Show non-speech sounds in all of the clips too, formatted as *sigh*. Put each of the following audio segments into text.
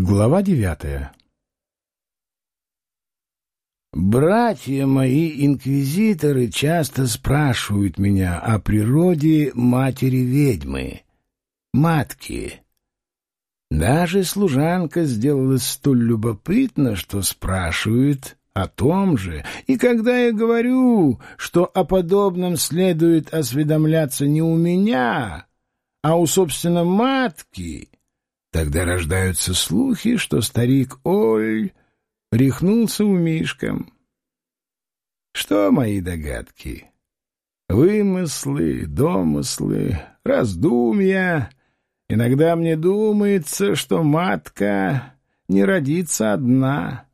Глава девятая Братья мои инквизиторы часто спрашивают меня о природе матери-ведьмы, матки. Даже служанка сделалась столь любопытна, что спрашивает о том же, и когда я говорю, что о подобном следует осведомляться не у меня, а у, собственно, матки, тогда рождаются слухи, что старик Оль рехнулся у Мишкам. Что мои догадки? Вымыслы, домыслы, раздумья. Иногда мне думается, что матка не родится одна,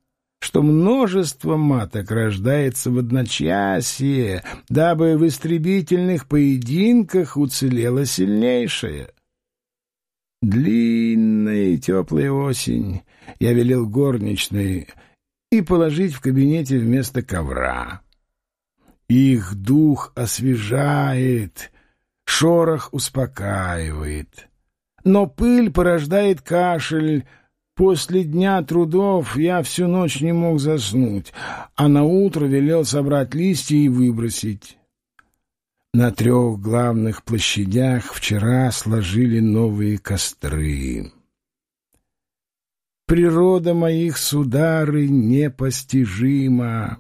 что множество маток рождается в одночасье, дабы в истребительных поединках уцелела сильнейшая. Длинная и теплая осень. Я велел горничной и положить в кабинете вместо ковра. Их дух освежает, шорох успокаивает. Но пыль порождает кашель. После дня трудов я всю ночь не мог заснуть, а на утро велел собрать листья и выбросить. На трех главных площадях вчера сложили новые костры. Природа моих судары непостижима.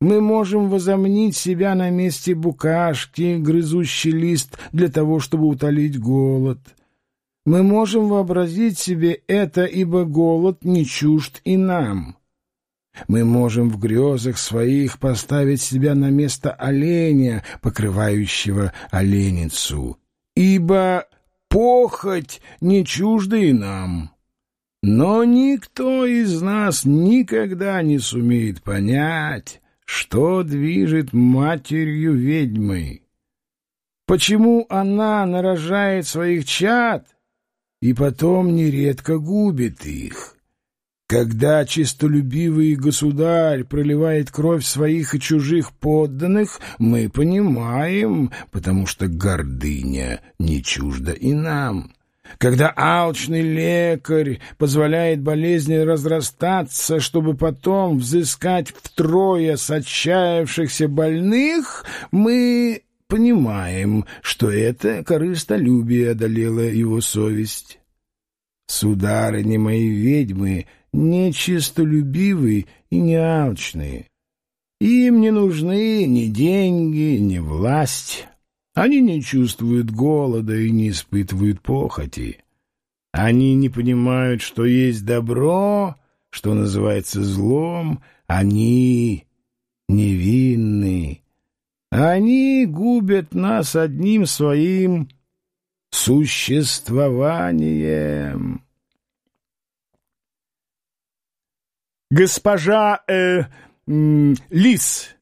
Мы можем возомнить себя на месте букашки, грызущий лист для того, чтобы утолить голод. Мы можем вообразить себе это, ибо голод не чужд и нам. Мы можем в грезах своих поставить себя на место оленя, покрывающего оленицу, ибо похоть не чужда и нам. Но никто из нас никогда не сумеет понять, что движет матерью ведьмой. Почему она нарожает своих чад и потом нередко губит их? Когда чистолюбивый государь проливает кровь своих и чужих подданных, мы понимаем, потому что гордыня не чужда и нам. Когда алчный лекарь позволяет болезни разрастаться, чтобы потом взыскать втрое с отчаявшихся больных, мы понимаем, что это корыстолюбие одолело его совесть. Сударыни мои ведьмы нечистолюбивые и не алчные. Им не нужны ни деньги, ни власть. Они не чувствуют голода и не испытывают похоти. Они не понимают, что есть добро, что называется злом. Они невинны. Они губят нас одним своим существованием. Госпожа э, Лис.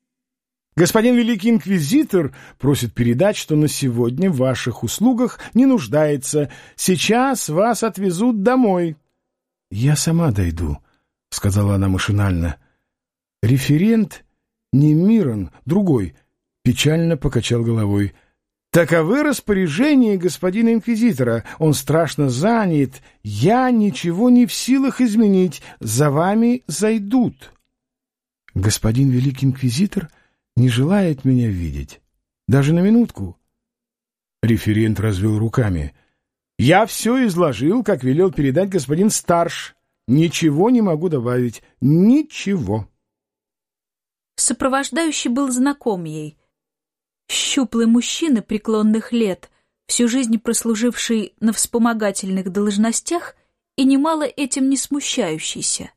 Господин Великий Инквизитор просит передать, что на сегодня в ваших услугах не нуждается. Сейчас вас отвезут домой. — Я сама дойду, — сказала она машинально. Референт не Мирон, другой, печально покачал головой. Таковы распоряжения господина инквизитора. Он страшно занят. Я ничего не в силах изменить. За вами зайдут. Господин великий инквизитор не желает меня видеть. Даже на минутку. Референт развел руками. Я все изложил, как велел передать господин Старш. Ничего не могу добавить. Ничего. Сопровождающий был знаком ей — Щуплый мужчина преклонных лет, всю жизнь прослуживший на вспомогательных должностях и немало этим не смущающийся.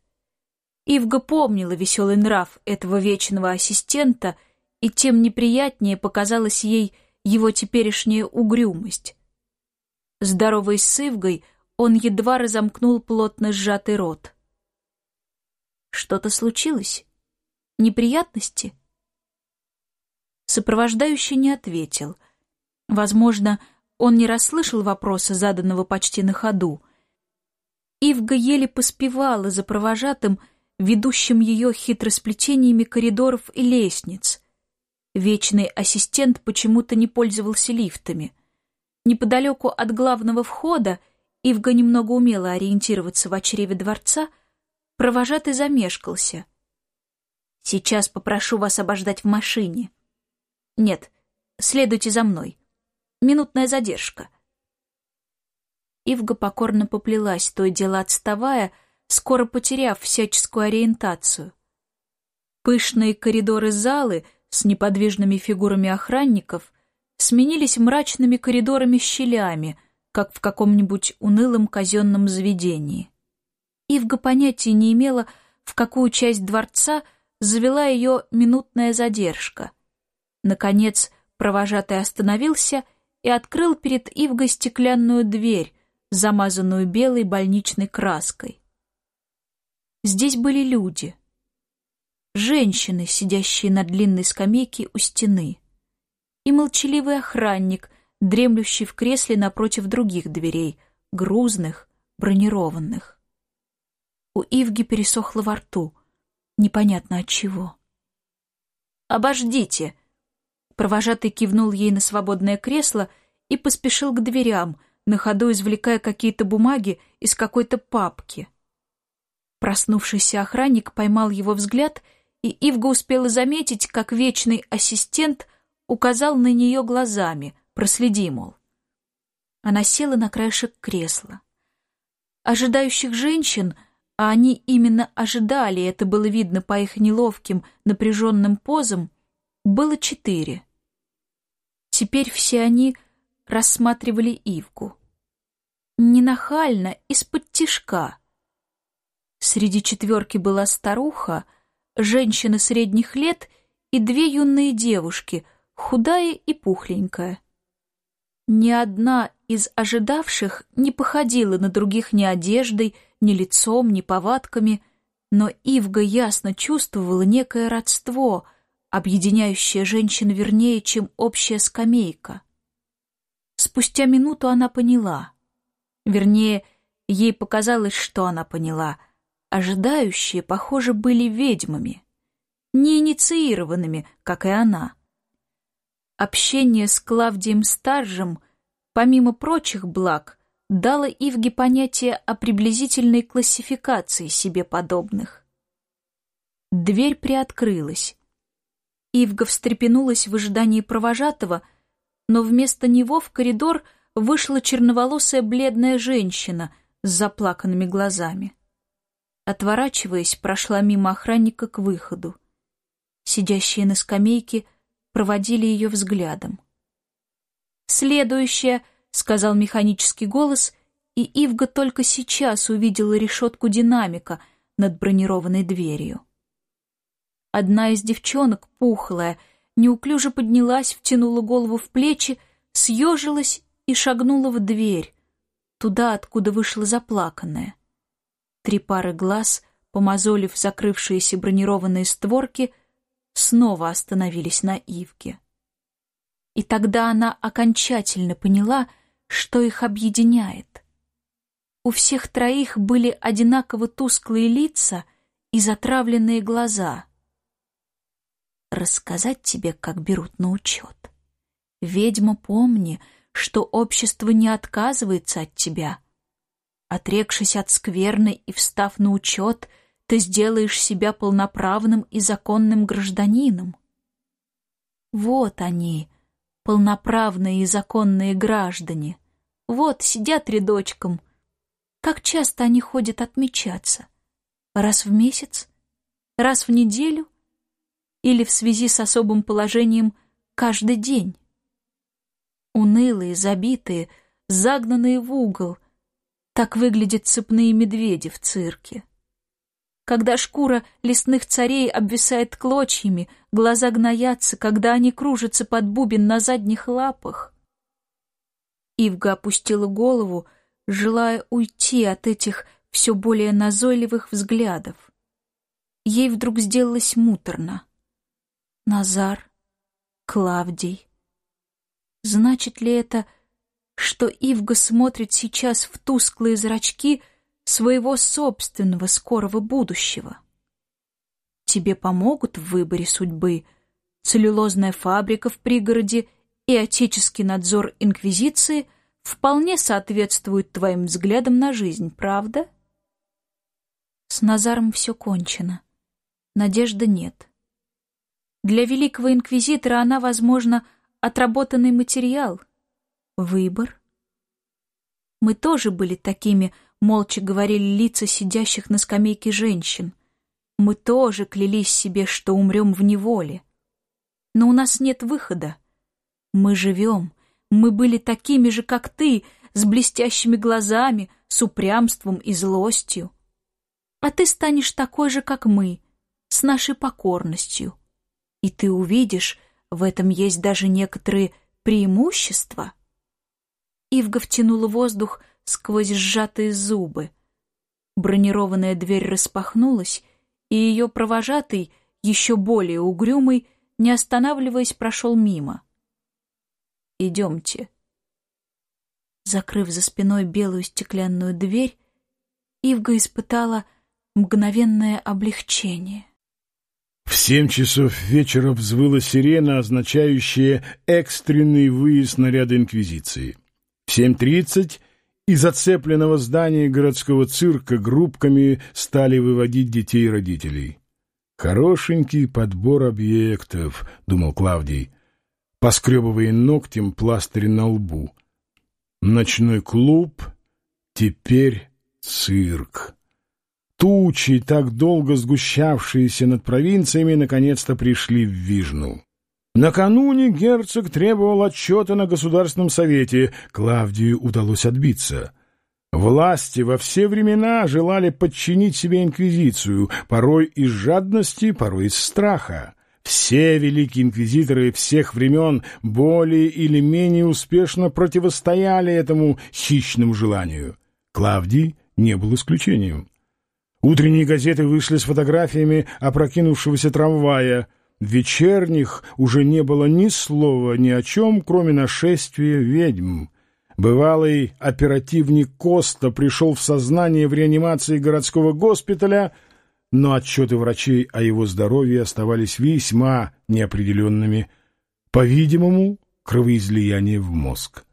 Ивга помнила веселый нрав этого вечного ассистента, и тем неприятнее показалась ей его теперешняя угрюмость. Здоровый с Ивгой, он едва разомкнул плотно сжатый рот. Что-то случилось? Неприятности? Сопровождающий не ответил. Возможно, он не расслышал вопроса, заданного почти на ходу. Ивга еле поспевала за провожатым, ведущим ее хитросплетениями коридоров и лестниц. Вечный ассистент почему-то не пользовался лифтами. Неподалеку от главного входа Ивга немного умела ориентироваться в очреве дворца, провожатый замешкался. «Сейчас попрошу вас обождать в машине». «Нет, следуйте за мной. Минутная задержка». Ивга покорно поплелась, то и дело отставая, скоро потеряв всяческую ориентацию. Пышные коридоры залы с неподвижными фигурами охранников сменились мрачными коридорами-щелями, как в каком-нибудь унылом казенном заведении. Ивга понятия не имела, в какую часть дворца завела ее минутная задержка. Наконец, провожатый остановился и открыл перед Ивгой стеклянную дверь, замазанную белой больничной краской. Здесь были люди — женщины, сидящие на длинной скамейке у стены, и молчаливый охранник, дремлющий в кресле напротив других дверей, грузных, бронированных. У Ивги пересохло во рту, непонятно от чего. «Обождите!» Провожатый кивнул ей на свободное кресло и поспешил к дверям, на ходу извлекая какие-то бумаги из какой-то папки. Проснувшийся охранник поймал его взгляд и Ивга успела заметить, как вечный ассистент указал на нее глазами, проследи, мол. Она села на краешек кресла. Ожидающих женщин, а они именно ожидали, это было видно по их неловким, напряженным позам, было четыре. Теперь все они рассматривали Ивку. Не нахально, из-под тишка. Среди четверки была старуха — женщина средних лет и две юные девушки, худая и пухленькая. Ни одна из ожидавших не походила на других ни одеждой, ни лицом, ни повадками, но Ивга ясно чувствовала некое родство, объединяющее женщин вернее, чем общая скамейка. Спустя минуту она поняла. Вернее, ей показалось, что она поняла — Ожидающие, похоже, были ведьмами, не инициированными, как и она. Общение с Клавдием Старжем, помимо прочих благ, дало Ивге понятие о приблизительной классификации себе подобных. Дверь приоткрылась. Ивга встрепенулась в ожидании провожатого, но вместо него в коридор вышла черноволосая бледная женщина с заплаканными глазами отворачиваясь, прошла мимо охранника к выходу. Сидящие на скамейке проводили ее взглядом. «Следующее», — сказал механический голос, и Ивга только сейчас увидела решетку динамика над бронированной дверью. Одна из девчонок, пухлая, неуклюже поднялась, втянула голову в плечи, съежилась и шагнула в дверь, туда, откуда вышла заплаканная. Три пары глаз, помазолив закрывшиеся бронированные створки, снова остановились на Ивке. И тогда она окончательно поняла, что их объединяет. У всех троих были одинаково тусклые лица и затравленные глаза. Рассказать тебе, как берут на учет. Ведьма, помни, что общество не отказывается от тебя — Отрекшись от скверны и встав на учет, ты сделаешь себя полноправным и законным гражданином. Вот они, полноправные и законные граждане. Вот сидят рядочком. Как часто они ходят отмечаться? Раз в месяц? Раз в неделю? Или в связи с особым положением каждый день? Унылые, забитые, загнанные в угол — так выглядят цепные медведи в цирке. Когда шкура лесных царей обвисает клочьями, глаза гноятся, когда они кружатся под бубен на задних лапах. Ивга опустила голову, желая уйти от этих все более назойливых взглядов. Ей вдруг сделалось муторно. Назар, Клавдий. Значит ли это что Ивга смотрит сейчас в тусклые зрачки своего собственного скорого будущего. Тебе помогут в выборе судьбы целлюлозная фабрика в пригороде и отеческий надзор Инквизиции вполне соответствуют твоим взглядам на жизнь, правда? С Назаром все кончено. Надежды нет. Для великого инквизитора она, возможно, отработанный материал. Выбор. Мы тоже были такими, молча говорили лица сидящих на скамейке женщин. Мы тоже клялись себе, что умрем в неволе. Но у нас нет выхода. Мы живем. Мы были такими же, как ты, с блестящими глазами, с упрямством и злостью. А ты станешь такой же, как мы, с нашей покорностью. И ты увидишь, в этом есть даже некоторые преимущества. Ивга втянула воздух сквозь сжатые зубы. Бронированная дверь распахнулась, и ее провожатый, еще более угрюмый, не останавливаясь, прошел мимо. «Идемте». Закрыв за спиной белую стеклянную дверь, Ивга испытала мгновенное облегчение. Семь часов вечера взвыла сирена, означающая экстренный выезд наряда Инквизиции. В семь тридцать из оцепленного здания городского цирка группками стали выводить детей и родителей. «Хорошенький подбор объектов», — думал Клавдий, поскребывая ногтем пластырь на лбу. «Ночной клуб, теперь цирк». Тучи, так долго сгущавшиеся над провинциями, наконец-то пришли в Вижну. Накануне герцог требовал отчета на Государственном совете. Клавдию удалось отбиться. Власти во все времена желали подчинить себе инквизицию, порой из жадности, порой из страха. Все великие инквизиторы всех времен более или менее успешно противостояли этому хищному желанию. Клавдий не был исключением. Утренние газеты вышли с фотографиями опрокинувшегося трамвая. В вечерних уже не было ни слова ни о чем, кроме нашествия ведьм. Бывалый оперативник Коста пришел в сознание в реанимации городского госпиталя, но отчеты врачей о его здоровье оставались весьма неопределенными. По-видимому, кровоизлияние в мозг.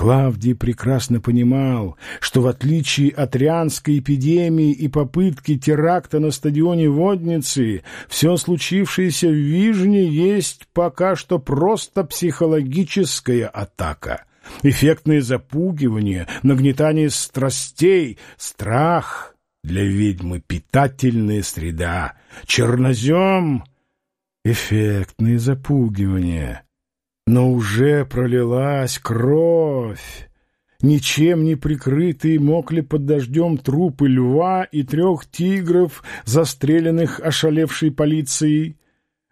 Клавдий прекрасно понимал, что в отличие от Рианской эпидемии и попытки теракта на стадионе Водницы, все случившееся в Вижне есть пока что просто психологическая атака. Эффектное запугивание, нагнетание страстей, страх. Для ведьмы питательная среда, чернозем — эффектное запугивание но уже пролилась кровь. Ничем не прикрытые мокли под дождем трупы льва и трех тигров, застреленных ошалевшей полицией.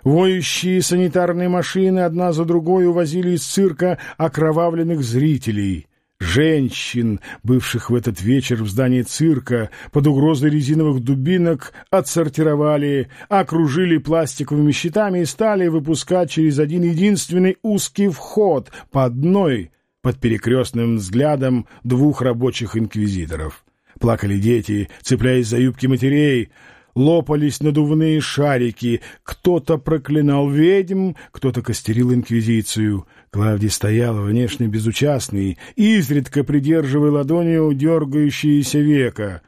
Воющие санитарные машины одна за другой увозили из цирка окровавленных зрителей. Женщин, бывших в этот вечер в здании цирка, под угрозой резиновых дубинок отсортировали, окружили пластиковыми щитами и стали выпускать через один единственный узкий вход по одной под перекрестным взглядом двух рабочих инквизиторов. Плакали дети, цепляясь за юбки матерей, лопались надувные шарики, кто-то проклинал ведьм, кто-то костерил инквизицию. Клавдий стоял внешне безучастный, изредка придерживая ладонью дергающееся века.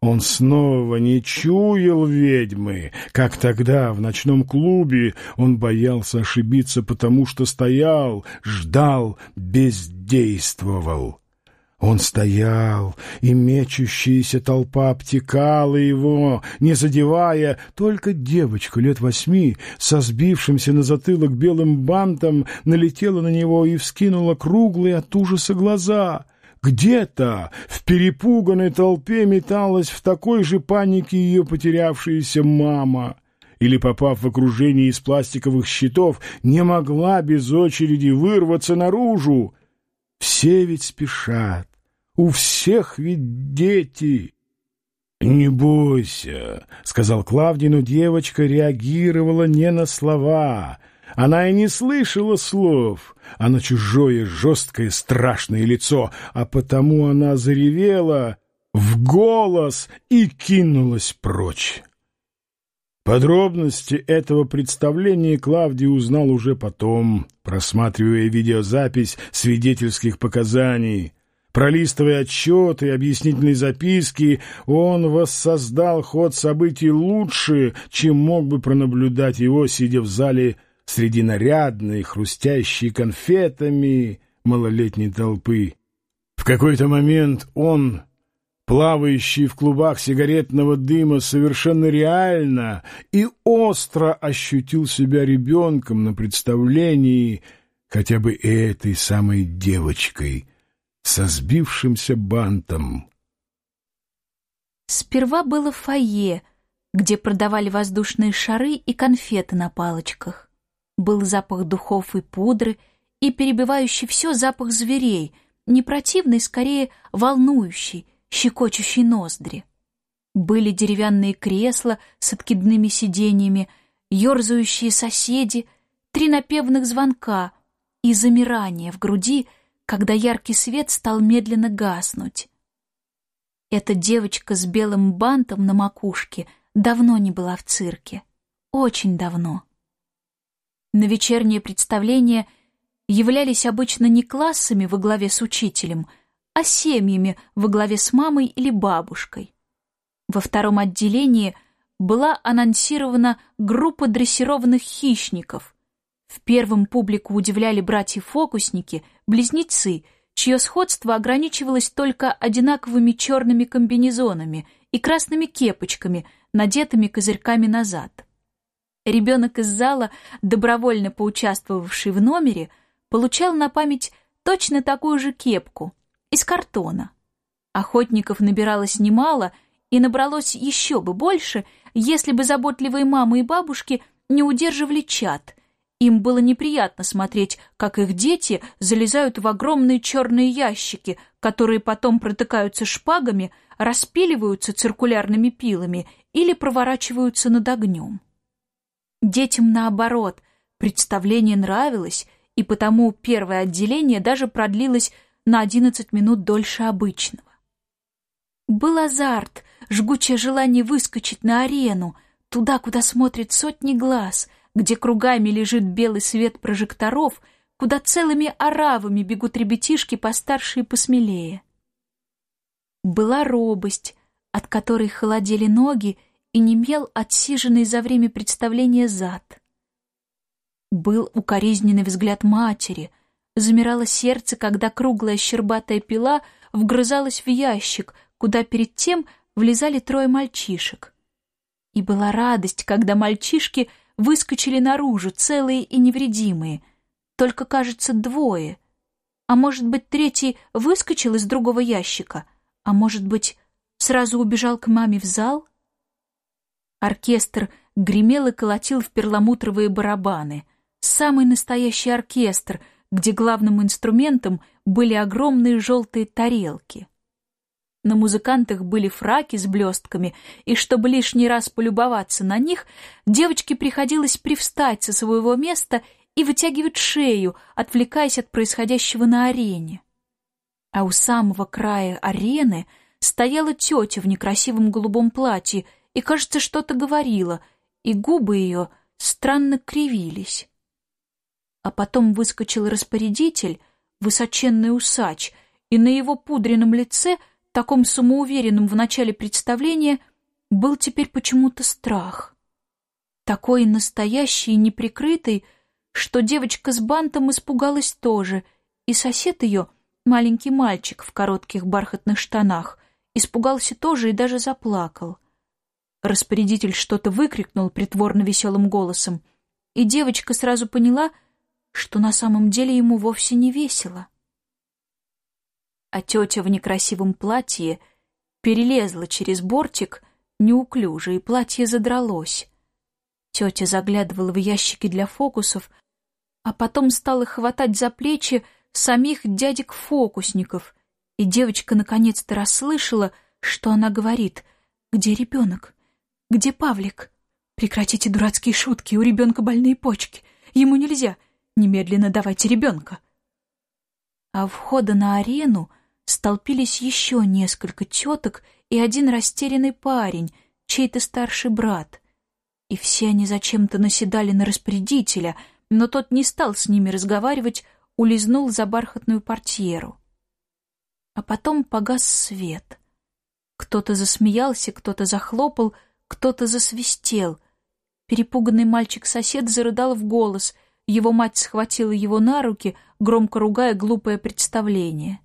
Он снова не чуял ведьмы, как тогда в ночном клубе он боялся ошибиться, потому что стоял, ждал, бездействовал. Он стоял, и мечущаяся толпа обтекала его, не задевая, только девочка лет восьми, со сбившимся на затылок белым бантом, налетела на него и вскинула круглые от ужаса глаза. Где-то в перепуганной толпе металась в такой же панике ее потерявшаяся мама или, попав в окружение из пластиковых щитов, не могла без очереди вырваться наружу. Все ведь спешат, у всех ведь дети. «Не бойся», — сказал Клавдий, но девочка реагировала не на слова. Она и не слышала слов, а на чужое жесткое страшное лицо, а потому она заревела в голос и кинулась прочь. Подробности этого представления Клавдий узнал уже потом, просматривая видеозапись свидетельских показаний. Пролистывая отчеты и объяснительные записки, он воссоздал ход событий лучше, чем мог бы пронаблюдать его, сидя в зале среди нарядной, хрустящей конфетами малолетней толпы. В какой-то момент он, плавающий в клубах сигаретного дыма, совершенно реально и остро ощутил себя ребенком на представлении хотя бы этой самой девочкой со сбившимся бантом. Сперва было фойе, где продавали воздушные шары и конфеты на палочках. Был запах духов и пудры, и перебивающий все запах зверей, не противный, скорее волнующий, щекочущий ноздри. Были деревянные кресла с откидными сиденьями, ерзающие соседи, три напевных звонка и замирание в груди, когда яркий свет стал медленно гаснуть. Эта девочка с белым бантом на макушке давно не была в цирке. Очень давно. На вечернее представление являлись обычно не классами во главе с учителем, а семьями во главе с мамой или бабушкой. Во втором отделении была анонсирована группа дрессированных хищников. В первом публику удивляли братья-фокусники, близнецы, чье сходство ограничивалось только одинаковыми черными комбинезонами и красными кепочками, надетыми козырьками назад. Ребенок из зала, добровольно поучаствовавший в номере, получал на память точно такую же кепку, из картона. Охотников набиралось немало, и набралось еще бы больше, если бы заботливые мамы и бабушки не удерживали чад. Им было неприятно смотреть, как их дети залезают в огромные черные ящики, которые потом протыкаются шпагами, распиливаются циркулярными пилами или проворачиваются над огнем. Детям, наоборот, представление нравилось, и потому первое отделение даже продлилось на 11 минут дольше обычного. Был азарт, жгучее желание выскочить на арену, туда, куда смотрят сотни глаз, где кругами лежит белый свет прожекторов, куда целыми оравами бегут ребятишки постарше и посмелее. Была робость, от которой холодели ноги и немел отсиженный за время представления зад. Был укоризненный взгляд матери, замирало сердце, когда круглая щербатая пила вгрызалась в ящик, куда перед тем влезали трое мальчишек. И была радость, когда мальчишки выскочили наружу, целые и невредимые, только, кажется, двое. А может быть, третий выскочил из другого ящика, а может быть, сразу убежал к маме в зал — Оркестр гремел и колотил в перламутровые барабаны. Самый настоящий оркестр, где главным инструментом были огромные желтые тарелки. На музыкантах были фраки с блестками, и чтобы лишний раз полюбоваться на них, девочке приходилось привстать со своего места и вытягивать шею, отвлекаясь от происходящего на арене. А у самого края арены стояла тетя в некрасивом голубом платье и, кажется, что-то говорила, и губы ее странно кривились. А потом выскочил распорядитель, высоченный усач, и на его пудренном лице, таком самоуверенном в начале представления, был теперь почему-то страх. Такой настоящий и неприкрытый, что девочка с бантом испугалась тоже, и сосед ее, маленький мальчик в коротких бархатных штанах, испугался тоже и даже заплакал. Распорядитель что-то выкрикнул притворно веселым голосом, и девочка сразу поняла, что на самом деле ему вовсе не весело. А тетя в некрасивом платье перелезла через бортик неуклюже, и платье задралось. Тетя заглядывала в ящики для фокусов, а потом стала хватать за плечи самих дядек-фокусников, и девочка наконец-то расслышала, что она говорит «Где ребенок?» Где Павлик? Прекратите дурацкие шутки, у ребенка больные почки. Ему нельзя. Немедленно давайте ребенка. А входа на арену столпились еще несколько теток и один растерянный парень, чей-то старший брат. И все они зачем-то наседали на распорядителя, но тот не стал с ними разговаривать, улизнул за бархатную портьеру. А потом погас свет. Кто-то засмеялся, кто-то захлопал, кто-то засвистел. Перепуганный мальчик-сосед зарыдал в голос. Его мать схватила его на руки, громко ругая глупое представление.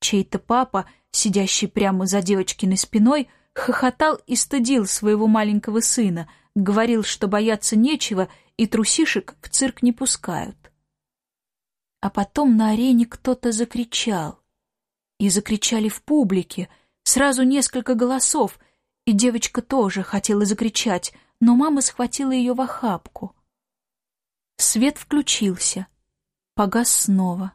Чей-то папа, сидящий прямо за девочкиной спиной, хохотал и стыдил своего маленького сына, говорил, что бояться нечего и трусишек в цирк не пускают. А потом на арене кто-то закричал. И закричали в публике, сразу несколько голосов, и девочка тоже хотела закричать, но мама схватила ее в охапку. Свет включился, погас снова.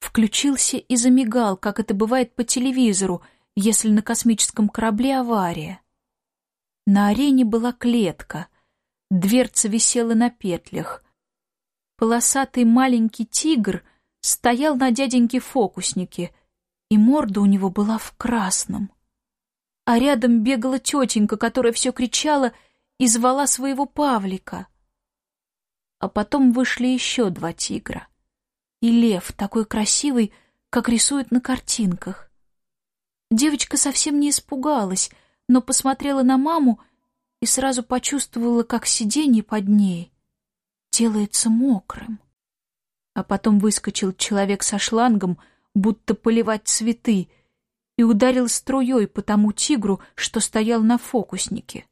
Включился и замигал, как это бывает по телевизору, если на космическом корабле авария. На арене была клетка, дверца висела на петлях, Полосатый маленький тигр стоял на дяденьке фокуснике, и морда у него была в красном. А рядом бегала тетенька, которая все кричала и звала своего Павлика. А потом вышли еще два тигра. И лев, такой красивый, как рисуют на картинках. Девочка совсем не испугалась, но посмотрела на маму и сразу почувствовала, как сиденье под ней делается мокрым. А потом выскочил человек со шлангом, будто поливать цветы, и ударил струей по тому тигру, что стоял на фокуснике.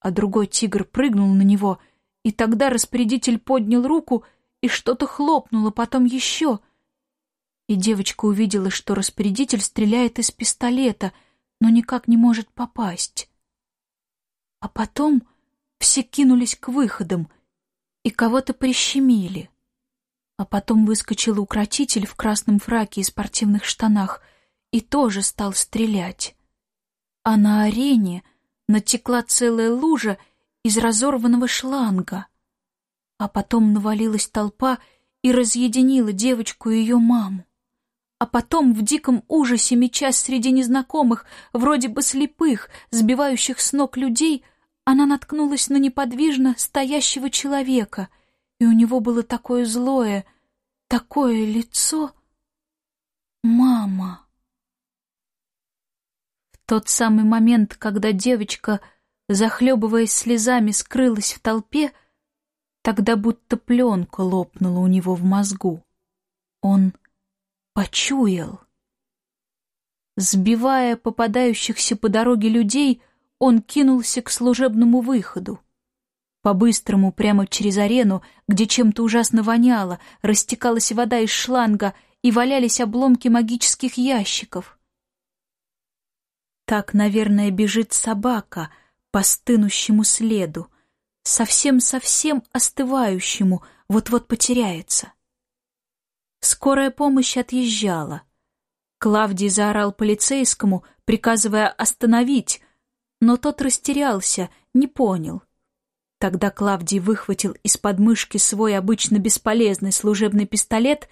А другой тигр прыгнул на него, и тогда распорядитель поднял руку, и что-то хлопнуло, потом еще. И девочка увидела, что распорядитель стреляет из пистолета, но никак не может попасть. А потом все кинулись к выходам — и кого-то прищемили. А потом выскочил укротитель в красном фраке и спортивных штанах и тоже стал стрелять. А на арене натекла целая лужа из разорванного шланга. А потом навалилась толпа и разъединила девочку и ее маму. А потом в диком ужасе, мечась среди незнакомых, вроде бы слепых, сбивающих с ног людей, она наткнулась на неподвижно стоящего человека, и у него было такое злое, такое лицо. Мама. В тот самый момент, когда девочка, захлебываясь слезами, скрылась в толпе, тогда будто пленка лопнула у него в мозгу. Он почуял. Сбивая попадающихся по дороге людей, он кинулся к служебному выходу. По-быстрому, прямо через арену, где чем-то ужасно воняло, растекалась вода из шланга и валялись обломки магических ящиков. Так, наверное, бежит собака по стынущему следу, совсем-совсем остывающему, вот-вот потеряется. Скорая помощь отъезжала. Клавдий заорал полицейскому, приказывая остановить, но тот растерялся, не понял. Тогда Клавдий выхватил из подмышки свой обычно бесполезный служебный пистолет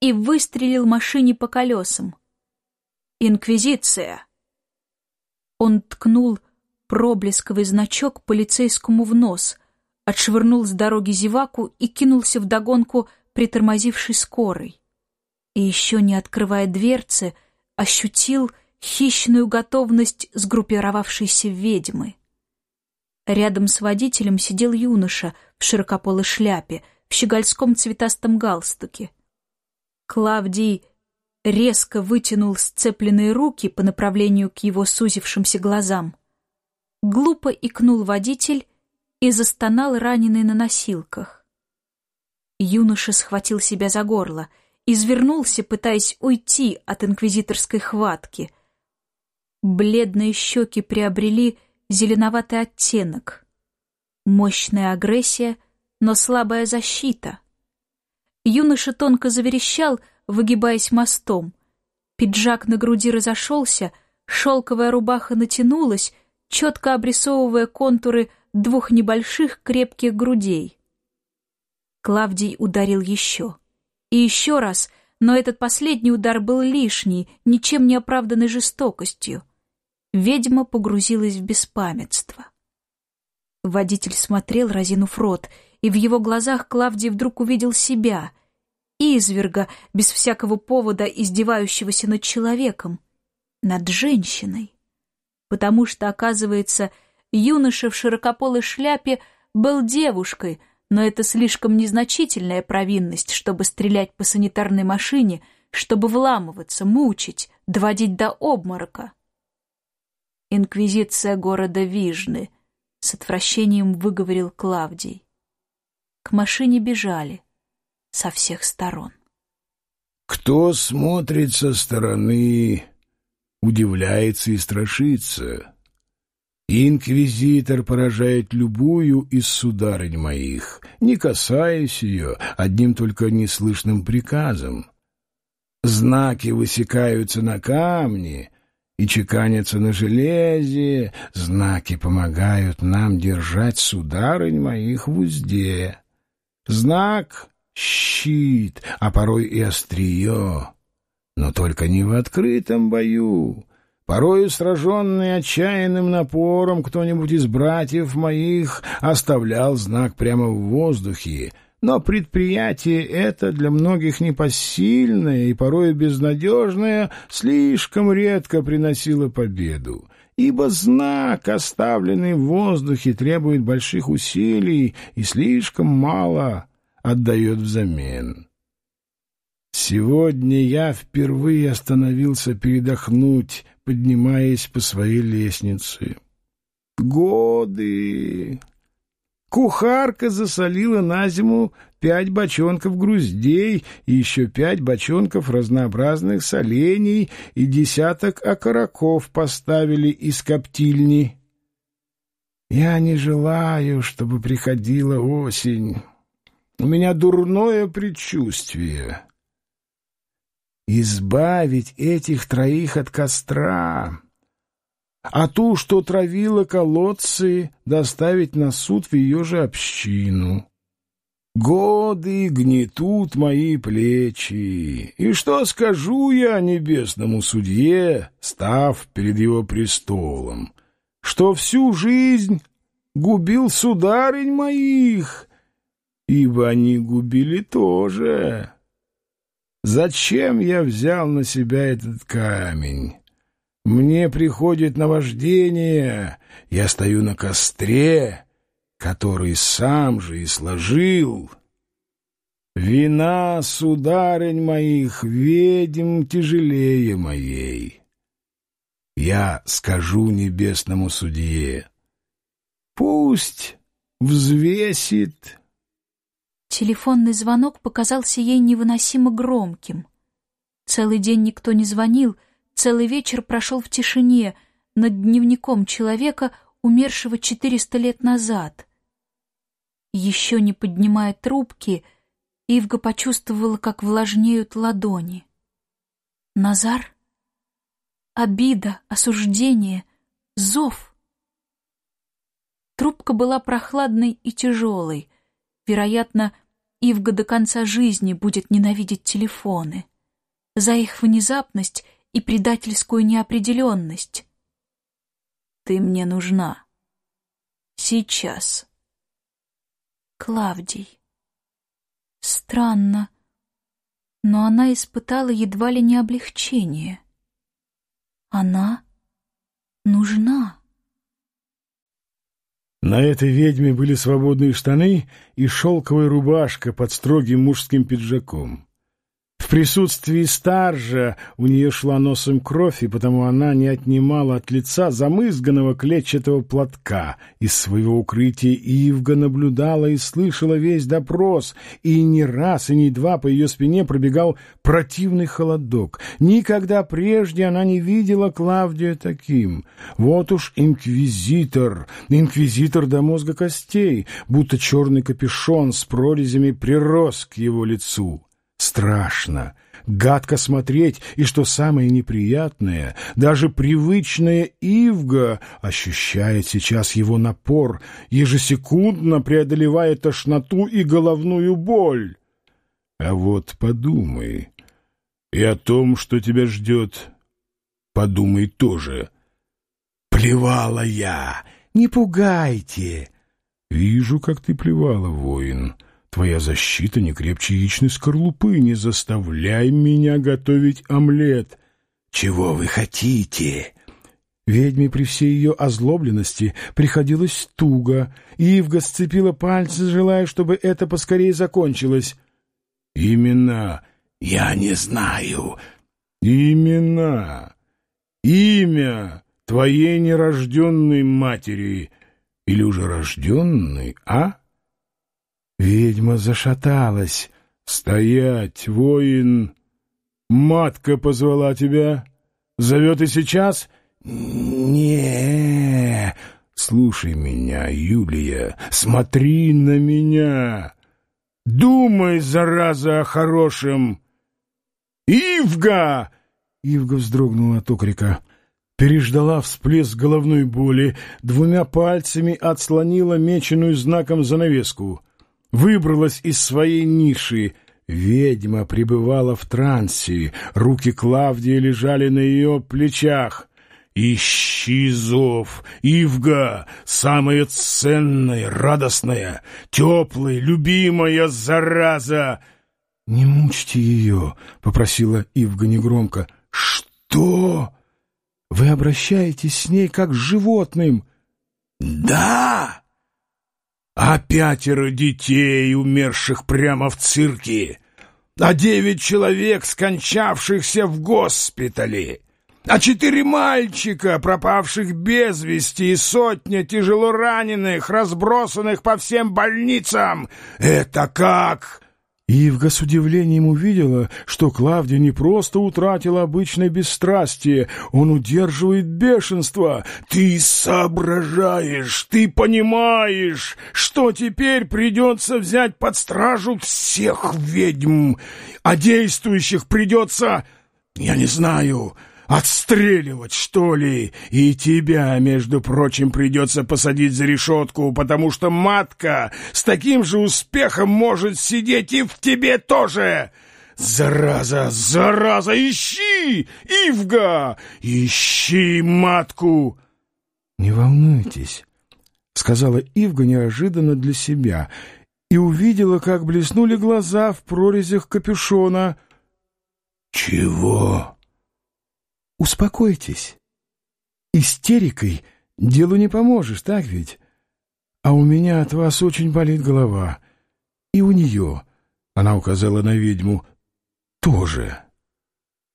и выстрелил машине по колесам. «Инквизиция!» Он ткнул проблесковый значок полицейскому в нос, отшвырнул с дороги зеваку и кинулся вдогонку притормозившей скорой. И еще не открывая дверцы, ощутил, хищную готовность сгруппировавшейся ведьмы. Рядом с водителем сидел юноша в широкополой шляпе, в щегольском цветастом галстуке. Клавдий резко вытянул сцепленные руки по направлению к его сузившимся глазам. Глупо икнул водитель и застонал раненый на носилках. Юноша схватил себя за горло, извернулся, пытаясь уйти от инквизиторской хватки — Бледные щеки приобрели зеленоватый оттенок. Мощная агрессия, но слабая защита. Юноша тонко заверещал, выгибаясь мостом. Пиджак на груди разошелся, шелковая рубаха натянулась, четко обрисовывая контуры двух небольших крепких грудей. Клавдий ударил еще. И еще раз, но этот последний удар был лишний, ничем не оправданной жестокостью ведьма погрузилась в беспамятство. Водитель смотрел, разинув рот, и в его глазах Клавдий вдруг увидел себя изверга, без всякого повода издевающегося над человеком, над женщиной. Потому что, оказывается, юноша в широкополой шляпе был девушкой, но это слишком незначительная провинность, чтобы стрелять по санитарной машине, чтобы вламываться, мучить, доводить до обморока. Инквизиция города Вижны, с отвращением выговорил Клавдий. К машине бежали со всех сторон. Кто смотрит со стороны, удивляется и страшится. Инквизитор поражает любую из сударынь моих, не касаясь ее одним только неслышным приказом. Знаки высекаются на камне и чеканятся на железе, знаки помогают нам держать сударынь моих в узде. Знак — щит, а порой и острие, но только не в открытом бою. Порою сраженный отчаянным напором кто-нибудь из братьев моих оставлял знак прямо в воздухе, но предприятие это для многих непосильное и порою безнадежное слишком редко приносило победу, ибо знак, оставленный в воздухе, требует больших усилий и слишком мало отдает взамен. Сегодня я впервые остановился передохнуть, поднимаясь по своей лестнице. Годы! Кухарка засолила на зиму пять бочонков груздей и еще пять бочонков разнообразных солений и десяток окороков поставили из коптильни. Я не желаю, чтобы приходила осень. У меня дурное предчувствие избавить этих троих от костра, а ту, что травила колодцы, доставить на суд в ее же общину. Годы гнетут мои плечи, и что скажу я небесному судье, став перед его престолом, что всю жизнь губил сударынь моих, ибо они губили тоже». Зачем я взял на себя этот камень? Мне приходит наваждение, я стою на костре, который сам же и сложил. Вина, сударынь моих, ведьм тяжелее моей. Я скажу небесному судье, пусть взвесит Телефонный звонок показался ей невыносимо громким. Целый день никто не звонил, целый вечер прошел в тишине над дневником человека, умершего четыреста лет назад. Еще не поднимая трубки, Ивга почувствовала, как влажнеют ладони. Назар? Обида, осуждение, зов. Трубка была прохладной и тяжелой — Вероятно, Ивга до конца жизни будет ненавидеть телефоны за их внезапность и предательскую неопределенность. Ты мне нужна. Сейчас. Клавдий. Странно, но она испытала едва ли не облегчение. Она нужна. На этой ведьме были свободные штаны и шелковая рубашка под строгим мужским пиджаком. В присутствии старжа у нее шла носом кровь, и потому она не отнимала от лица замызганного клетчатого платка. Из своего укрытия Ивга наблюдала и слышала весь допрос, и ни раз и ни два по ее спине пробегал противный холодок. Никогда прежде она не видела Клавдия таким. Вот уж инквизитор, инквизитор до мозга костей, будто черный капюшон с прорезями прирос к его лицу. Страшно, гадко смотреть, и, что самое неприятное, даже привычная Ивга ощущает сейчас его напор, ежесекундно преодолевая тошноту и головную боль. А вот подумай и о том, что тебя ждет, подумай тоже. Плевала я, не пугайте. Вижу, как ты плевала, воин. Твоя защита не крепче яичной скорлупы. Не заставляй меня готовить омлет. Чего вы хотите? Ведьме при всей ее озлобленности приходилось туго. Ивга сцепила пальцы, желая, чтобы это поскорее закончилось. «Имена я не знаю». «Имена. Имя твоей нерожденной матери или уже рожденной, а?» Ведьма зашаталась. «Стоять, воин! Матка позвала тебя. Зовет и сейчас?» не Слушай меня, Юлия, смотри на меня. Думай, зараза, о хорошем. Ивга! Ивга вздрогнула от окрика. Переждала всплеск головной боли, двумя пальцами отслонила меченую знаком занавеску. Выбралась из своей ниши. Ведьма пребывала в трансе, руки Клавдии лежали на ее плечах. Ищи зов, Ивга, самая ценная, радостная, теплая, любимая зараза. — Не мучьте ее, — попросила Ивга негромко. — Что? Вы обращаетесь с ней как с животным? — Да. А пятеро детей, умерших прямо в цирке, а девять человек, скончавшихся в госпитале а четыре мальчика, пропавших без вести, и сотня тяжело раненых, разбросанных по всем больницам. Это как...» Ивга с удивлением увидела, что Клавдия не просто утратила обычное бесстрастие, он удерживает бешенство. «Ты соображаешь, ты понимаешь, что теперь придется взять под стражу всех ведьм, а действующих придется, я не знаю, Отстреливать, что ли? И тебя, между прочим, придется посадить за решетку, потому что матка с таким же успехом может сидеть и в тебе тоже!» «Зараза! Зараза! Ищи! Ивга! Ищи матку!» «Не волнуйтесь», — сказала Ивга неожиданно для себя и увидела, как блеснули глаза в прорезях капюшона. «Чего?» Успокойтесь. Истерикой делу не поможешь, так ведь? А у меня от вас очень болит голова. И у нее, она указала на ведьму, тоже.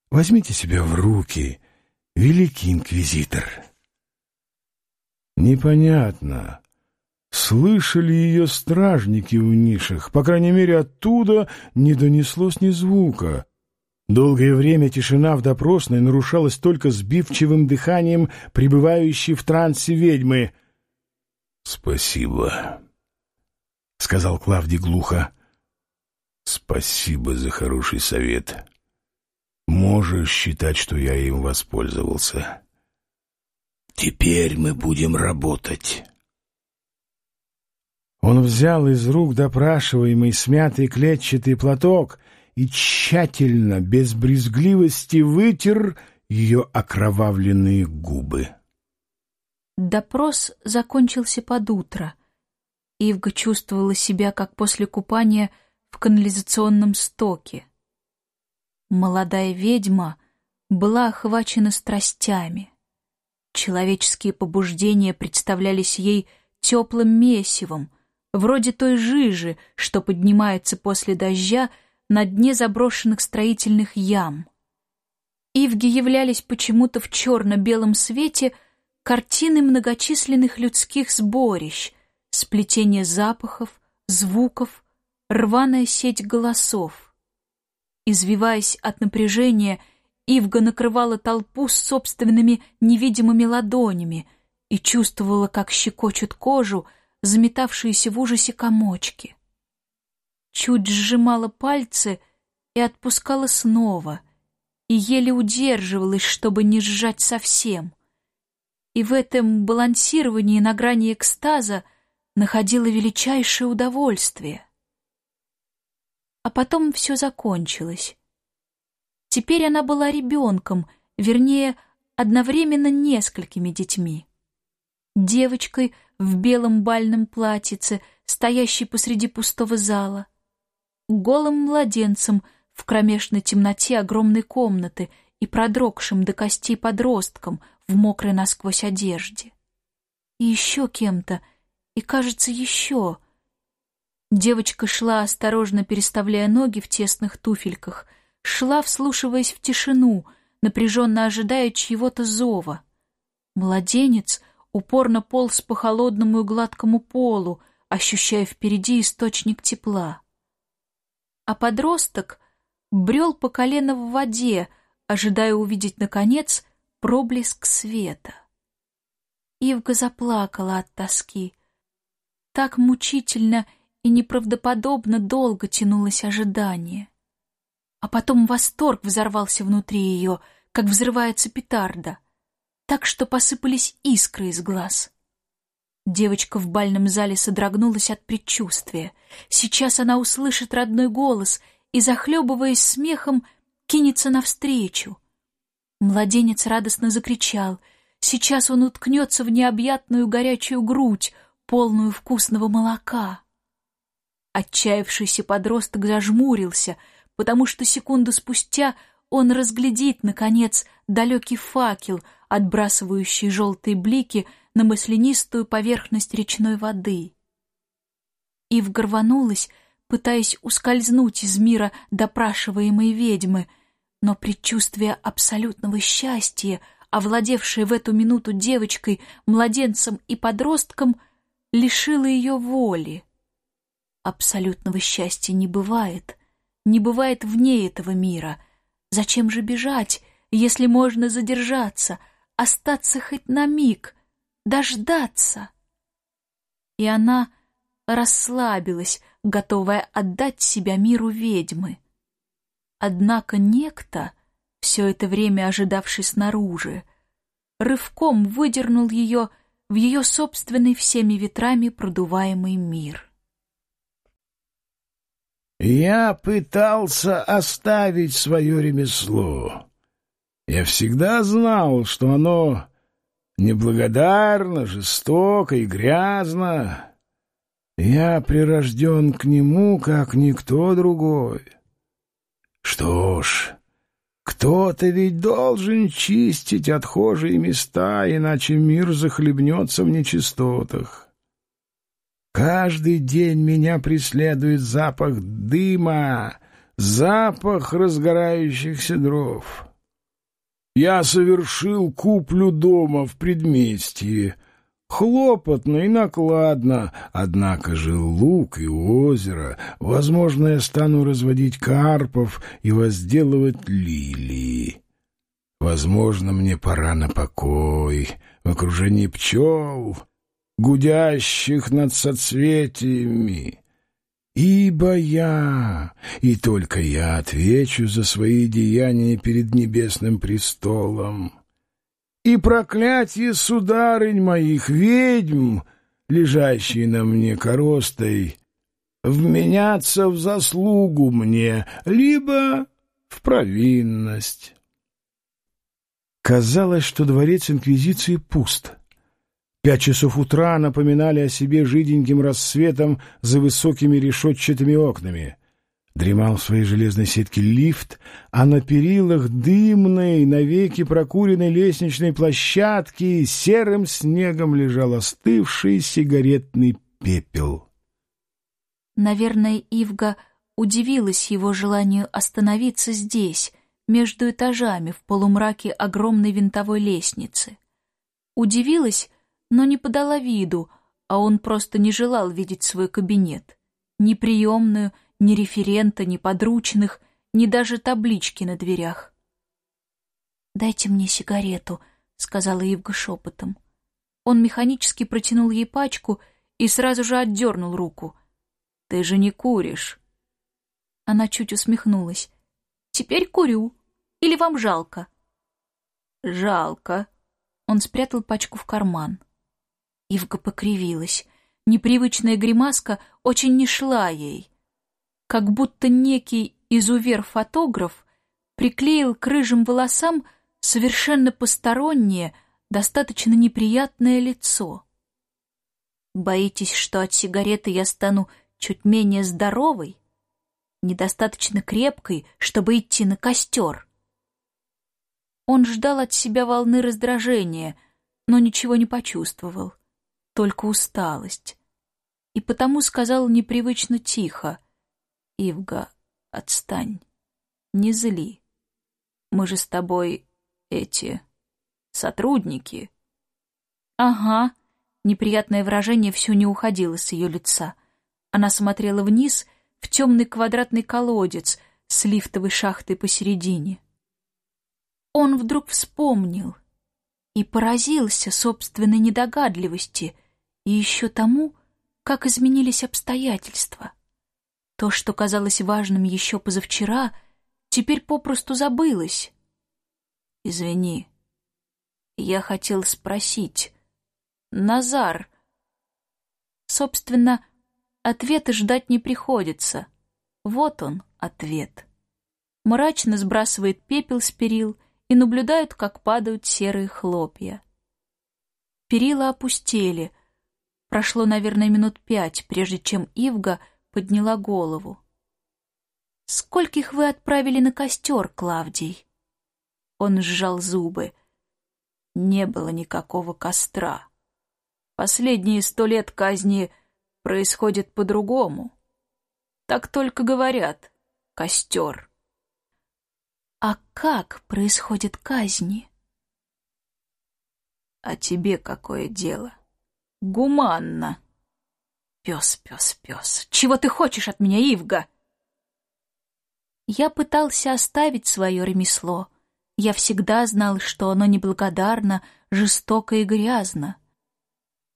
Возьмите себя в руки, великий инквизитор. Непонятно, слышали ее стражники в нишах, по крайней мере, оттуда не донеслось ни звука. Долгое время тишина в допросной нарушалась только сбивчивым дыханием пребывающей в трансе ведьмы. — Спасибо, — сказал Клавдий глухо. — Спасибо за хороший совет. Можешь считать, что я им воспользовался. Теперь мы будем работать. Он взял из рук допрашиваемый смятый клетчатый платок — и тщательно, без брезгливости вытер ее окровавленные губы. Допрос закончился под утро. Ивга чувствовала себя, как после купания в канализационном стоке. Молодая ведьма была охвачена страстями. Человеческие побуждения представлялись ей теплым месивом, вроде той жижи, что поднимается после дождя на дне заброшенных строительных ям. Ивги являлись почему-то в черно-белом свете картины многочисленных людских сборищ, сплетение запахов, звуков, рваная сеть голосов. Извиваясь от напряжения, Ивга накрывала толпу с собственными невидимыми ладонями и чувствовала, как щекочут кожу заметавшиеся в ужасе комочки чуть сжимала пальцы и отпускала снова, и еле удерживалась, чтобы не сжать совсем. И в этом балансировании на грани экстаза находила величайшее удовольствие. А потом все закончилось. Теперь она была ребенком, вернее, одновременно несколькими детьми. Девочкой, в белом бальном платьице, стоящей посреди пустого зала, голым младенцем в кромешной темноте огромной комнаты и продрогшим до костей подростком в мокрой насквозь одежде. И еще кем-то, и, кажется, еще. Девочка шла, осторожно переставляя ноги в тесных туфельках, шла, вслушиваясь в тишину, напряженно ожидая чьего-то зова. Младенец упорно полз по холодному и гладкому полу, ощущая впереди источник тепла. А подросток брел по колено в воде, ожидая увидеть, наконец, проблеск света. Ивга заплакала от тоски. Так мучительно и неправдоподобно долго тянулось ожидание. А потом восторг взорвался внутри ее, как взрывается петарда, так что посыпались искры из глаз. Девочка в бальном зале содрогнулась от предчувствия. Сейчас она услышит родной голос и, захлебываясь смехом, кинется навстречу. Младенец радостно закричал. Сейчас он уткнется в необъятную горячую грудь, полную вкусного молока. Отчаявшийся подросток зажмурился, потому что секунду спустя он разглядит, наконец, далекий факел, отбрасывающий желтые блики на маслянистую поверхность речной воды. Ив горванулась, пытаясь ускользнуть из мира допрашиваемой ведьмы, но предчувствие абсолютного счастья, овладевшее в эту минуту девочкой, младенцем и подростком, лишило ее воли. Абсолютного счастья не бывает, не бывает вне этого мира. Зачем же бежать, если можно задержаться, остаться хоть на миг, дождаться? И она расслабилась, готовая отдать себя миру ведьмы. Однако некто, все это время ожидавший снаружи, рывком выдернул ее в ее собственный всеми ветрами продуваемый мир. Я пытался оставить свое ремесло. Я всегда знал, что оно неблагодарно, жестоко и грязно. Я прирожден к нему, как никто другой. Что ж, кто-то ведь должен чистить отхожие места, иначе мир захлебнется в нечистотах. Каждый день меня преследует запах дыма, запах разгорающихся дров. Я совершил куплю дома в предместье. Хлопотно и накладно, однако же лук и озеро. Возможно, я стану разводить карпов и возделывать лилии. Возможно, мне пора на покой в окружении пчел гудящих над соцветиями. Ибо я, и только я отвечу за свои деяния перед небесным престолом. И проклятие сударынь моих ведьм, лежащие на мне коростой, вменяться в заслугу мне, либо в провинность. Казалось, что дворец Инквизиции пуст — Пять часов утра напоминали о себе жиденьким рассветом за высокими решетчатыми окнами. Дремал в своей железной сетке лифт, а на перилах дымной, навеки прокуренной лестничной площадки серым снегом лежал остывший сигаретный пепел. Наверное, Ивга удивилась его желанию остановиться здесь, между этажами, в полумраке огромной винтовой лестницы. Удивилась, но не подала виду, а он просто не желал видеть свой кабинет. Ни приемную, ни референта, ни подручных, ни даже таблички на дверях. «Дайте мне сигарету», — сказала Евга шепотом. Он механически протянул ей пачку и сразу же отдернул руку. «Ты же не куришь». Она чуть усмехнулась. «Теперь курю. Или вам жалко?» «Жалко». Он спрятал пачку в карман. Ивга покривилась. Непривычная гримаска очень не шла ей. Как будто некий изувер-фотограф приклеил к рыжим волосам совершенно постороннее, достаточно неприятное лицо. Боитесь, что от сигареты я стану чуть менее здоровой? Недостаточно крепкой, чтобы идти на костер?» Он ждал от себя волны раздражения, но ничего не почувствовал, только усталость. И потому сказал непривычно тихо, «Ивга, отстань, не зли. Мы же с тобой эти сотрудники». «Ага», неприятное выражение все не уходило с ее лица. Она смотрела вниз в темный квадратный колодец с лифтовой шахтой посередине. Он вдруг вспомнил и поразился собственной недогадливости и еще тому, как изменились обстоятельства. То, что казалось важным еще позавчера, теперь попросту забылось. «Извини, я хотел спросить. Назар...» Собственно, ответа ждать не приходится. Вот он, ответ. Мрачно сбрасывает пепел с перил и наблюдают, как падают серые хлопья. Перила опустели. Прошло, наверное, минут пять, прежде чем Ивга подняла голову. «Скольких вы отправили на костер, Клавдий?» Он сжал зубы. Не было никакого костра. Последние сто лет казни происходят по-другому. Так только говорят. Костер. А как происходят казни? А тебе какое дело? Гуманно. Пес, пес, пес. Чего ты хочешь от меня, Ивга? Я пытался оставить свое ремесло. Я всегда знал, что оно неблагодарно, жестоко и грязно.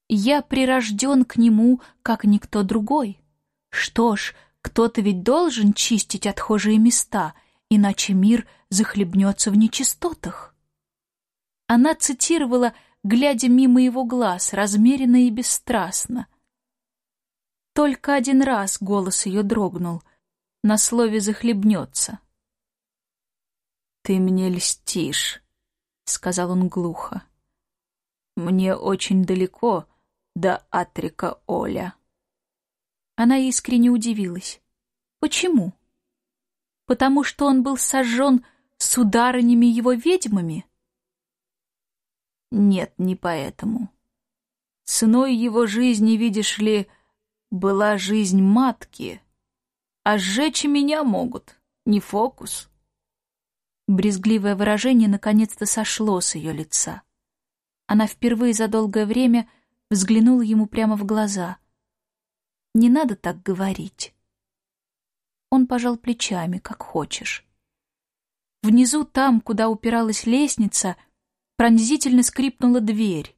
Я прирожден к нему, как никто другой. Что ж, кто-то ведь должен чистить отхожие места — иначе мир захлебнется в нечистотах. Она цитировала, глядя мимо его глаз, размеренно и бесстрастно. Только один раз голос ее дрогнул, на слове «захлебнется». «Ты мне льстишь», — сказал он глухо. «Мне очень далеко до Атрика Оля». Она искренне удивилась. «Почему?» потому что он был сожжен сударынями его ведьмами? Нет, не поэтому. Ценой его жизни, видишь ли, была жизнь матки, а сжечь меня могут, не фокус. Брезгливое выражение наконец-то сошло с ее лица. Она впервые за долгое время взглянула ему прямо в глаза. «Не надо так говорить. Он пожал плечами, как хочешь. Внизу, там, куда упиралась лестница, пронзительно скрипнула дверь.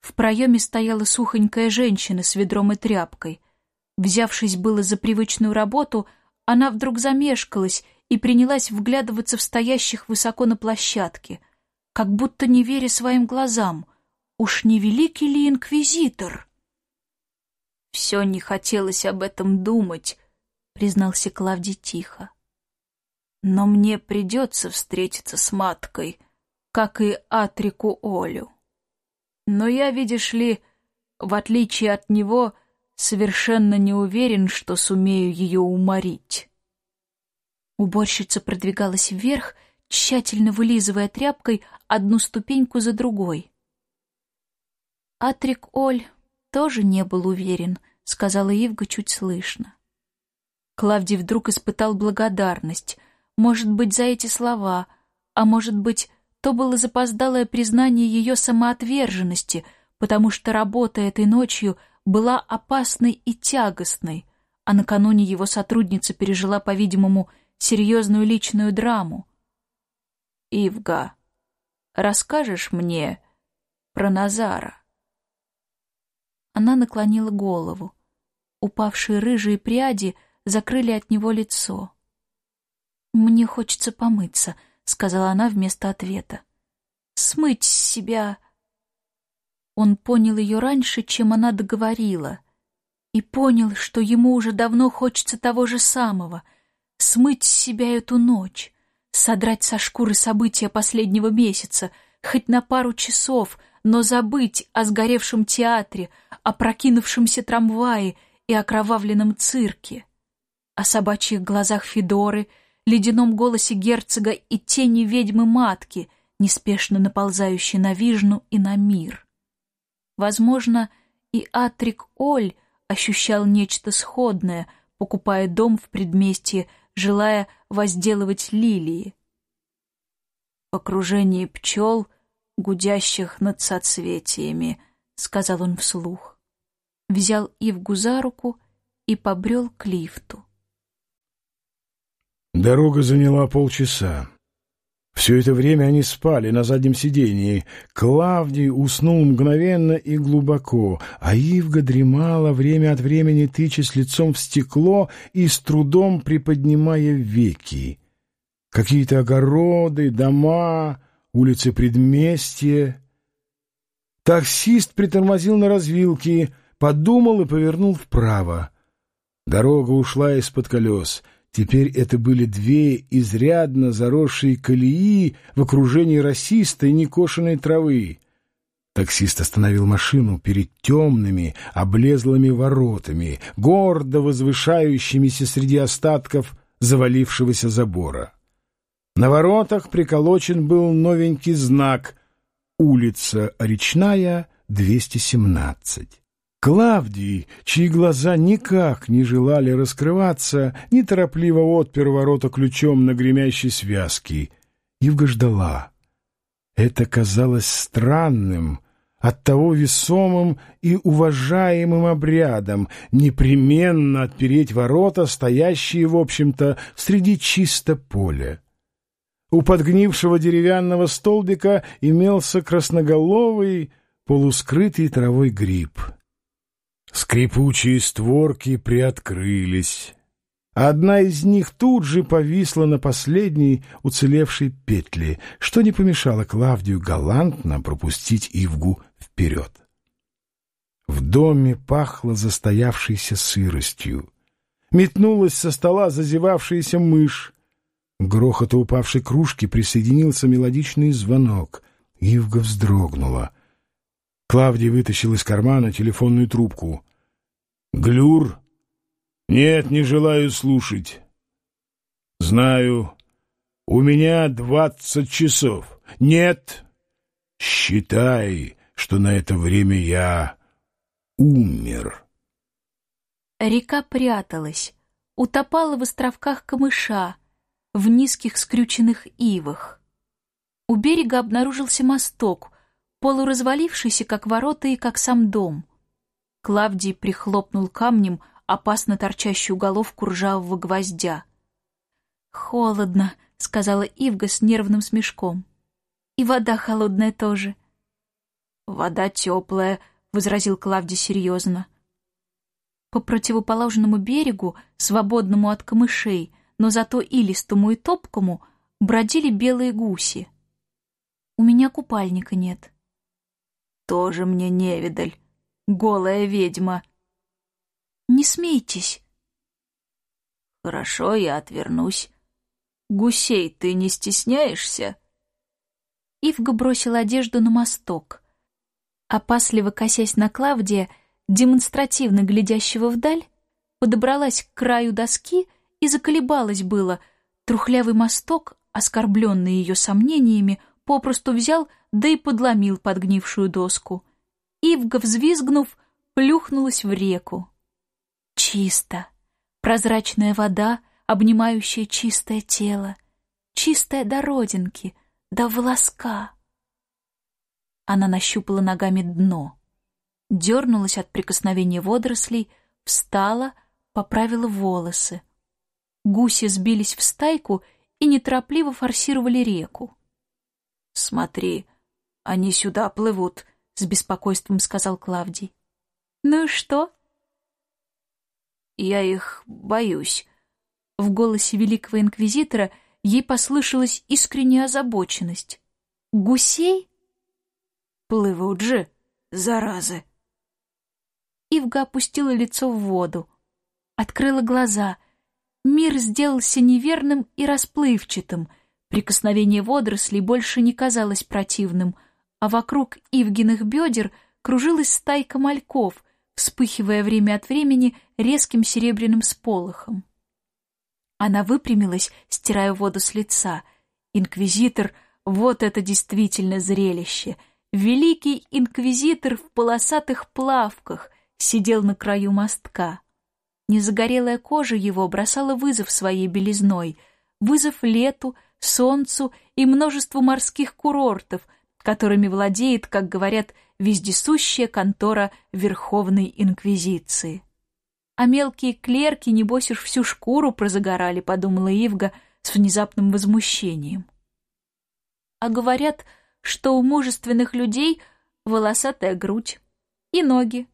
В проеме стояла сухонькая женщина с ведром и тряпкой. Взявшись было за привычную работу, она вдруг замешкалась и принялась вглядываться в стоящих высоко на площадке, как будто не веря своим глазам. Уж не великий ли инквизитор? Все не хотелось об этом думать, признался Клавдий тихо. Но мне придется встретиться с маткой, как и Атрику Олю. Но я, видишь ли, в отличие от него, совершенно не уверен, что сумею ее уморить. Уборщица продвигалась вверх, тщательно вылизывая тряпкой одну ступеньку за другой. Атрик Оль тоже не был уверен, сказала Ивга чуть слышно. Клавдий вдруг испытал благодарность, может быть, за эти слова, а может быть, то было запоздалое признание ее самоотверженности, потому что работа этой ночью была опасной и тягостной, а накануне его сотрудница пережила, по-видимому, серьезную личную драму. «Ивга, расскажешь мне про Назара?» Она наклонила голову. Упавшие рыжие пряди — закрыли от него лицо. «Мне хочется помыться», — сказала она вместо ответа. «Смыть себя...» Он понял ее раньше, чем она договорила, и понял, что ему уже давно хочется того же самого — смыть с себя эту ночь, содрать со шкуры события последнего месяца, хоть на пару часов, но забыть о сгоревшем театре, о прокинувшемся трамвае и окровавленном цирке, о собачьих глазах Федоры, ледяном голосе герцога и тени ведьмы-матки, неспешно наползающей на Вижну и на мир. Возможно, и Атрик Оль ощущал нечто сходное, покупая дом в предместье, желая возделывать лилии. В окружении пчел, гудящих над соцветиями, — сказал он вслух. Взял Ивгу за руку и побрел к лифту. Дорога заняла полчаса. Все это время они спали на заднем сидении. Клавдий уснул мгновенно и глубоко, а Ивга дремала время от времени, тычась лицом в стекло и с трудом приподнимая веки. Какие-то огороды, дома, улицы предместья. Таксист притормозил на развилке, подумал и повернул вправо. Дорога ушла из-под колес — Теперь это были две изрядно заросшие колеи в окружении расистой некошенной травы. Таксист остановил машину перед темными, облезлыми воротами, гордо возвышающимися среди остатков завалившегося забора. На воротах приколочен был новенький знак «Улица Речная, 217». Клавдий, чьи глаза никак не желали раскрываться, неторопливо отпер ворота ключом на гремящей связке. Ивга ждала. Это казалось странным, оттого весомым и уважаемым обрядом непременно отпереть ворота, стоящие, в общем-то, среди чисто поля. У подгнившего деревянного столбика имелся красноголовый, полускрытый травой гриб — Скрипучие створки приоткрылись. Одна из них тут же повисла на последней уцелевшей петле, что не помешало Клавдию галантно пропустить Ивгу вперед. В доме пахло застоявшейся сыростью. Метнулась со стола зазевавшаяся мышь. К грохоту упавшей кружки присоединился мелодичный звонок. Ивга вздрогнула — Клавдий вытащил из кармана телефонную трубку. «Глюр? Нет, не желаю слушать. Знаю. У меня двадцать часов. Нет. Считай, что на это время я умер». Река пряталась, утопала в островках камыша, в низких скрюченных ивах. У берега обнаружился мосток, полуразвалившийся, как ворота и как сам дом. Клавдий прихлопнул камнем опасно торчащую головку ржавого гвоздя. «Холодно», — сказала Ивга с нервным смешком. «И вода холодная тоже». «Вода теплая», — возразил Клавдий серьезно. По противоположному берегу, свободному от камышей, но зато илистому и топкому, бродили белые гуси. «У меня купальника нет», тоже мне невидаль, голая ведьма. Не смейтесь. Хорошо, я отвернусь. Гусей ты не стесняешься? Ивга бросила одежду на мосток. Опасливо косясь на Клавдия, демонстративно глядящего вдаль, подобралась к краю доски и заколебалась было. Трухлявый мосток, оскорбленный ее сомнениями, попросту взял да и подломил подгнившую доску. Ивга, взвизгнув, плюхнулась в реку. Чисто. Прозрачная вода, обнимающая чистое тело. Чистая до родинки, до волоска. Она нащупала ногами дно. Дернулась от прикосновения водорослей, встала, поправила волосы. Гуси сбились в стайку и неторопливо форсировали реку. «Смотри, «Они сюда плывут», — с беспокойством сказал Клавдий. «Ну и что?» «Я их боюсь». В голосе великого инквизитора ей послышалась искренняя озабоченность. «Гусей?» «Плывут же, заразы!» Ивга опустила лицо в воду, открыла глаза. Мир сделался неверным и расплывчатым. Прикосновение водорослей больше не казалось противным — а вокруг Ивгиных бедер кружилась стайка мальков, вспыхивая время от времени резким серебряным сполохом. Она выпрямилась, стирая воду с лица. Инквизитор, вот это действительно зрелище! Великий инквизитор в полосатых плавках сидел на краю мостка. Незагорелая кожа его бросала вызов своей белизной, вызов лету, солнцу и множеству морских курортов, которыми владеет, как говорят, вездесущая контора Верховной Инквизиции. А мелкие клерки, небось уж всю шкуру прозагорали, подумала Ивга с внезапным возмущением. А говорят, что у мужественных людей волосатая грудь и ноги.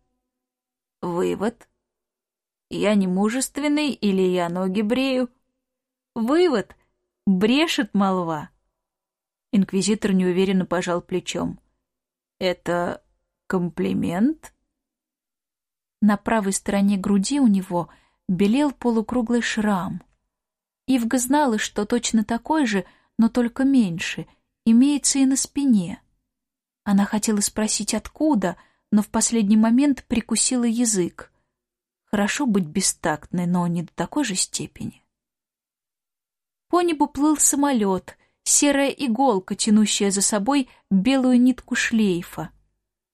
Вывод. Я не мужественный или я ноги брею? Вывод. Брешет молва. Инквизитор неуверенно пожал плечом. Это комплимент? На правой стороне груди у него белел полукруглый шрам. Ивга знала, что точно такой же, но только меньше, имеется и на спине. Она хотела спросить, откуда, но в последний момент прикусила язык. Хорошо быть бестактной, но не до такой же степени. По небу плыл самолет, серая иголка, тянущая за собой белую нитку шлейфа.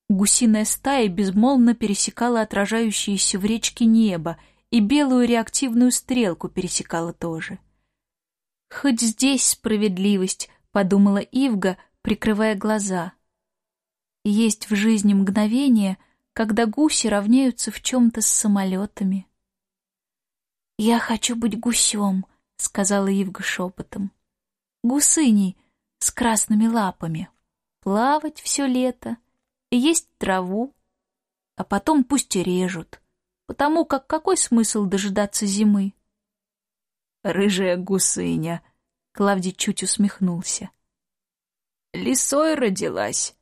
Гусиная стая безмолвно пересекала отражающееся в речке небо, и белую реактивную стрелку пересекала тоже. «Хоть здесь справедливость», — подумала Ивга, прикрывая глаза. «Есть в жизни мгновение, когда гуси равняются в чем-то с самолетами». «Я хочу быть гусем», — сказала Ивга шепотом. «Гусыней с красными лапами. Плавать все лето» есть траву, а потом пусть и режут, потому как какой смысл дожидаться зимы? Рыжая гусыня, Клавдий чуть усмехнулся. Лисой родилась.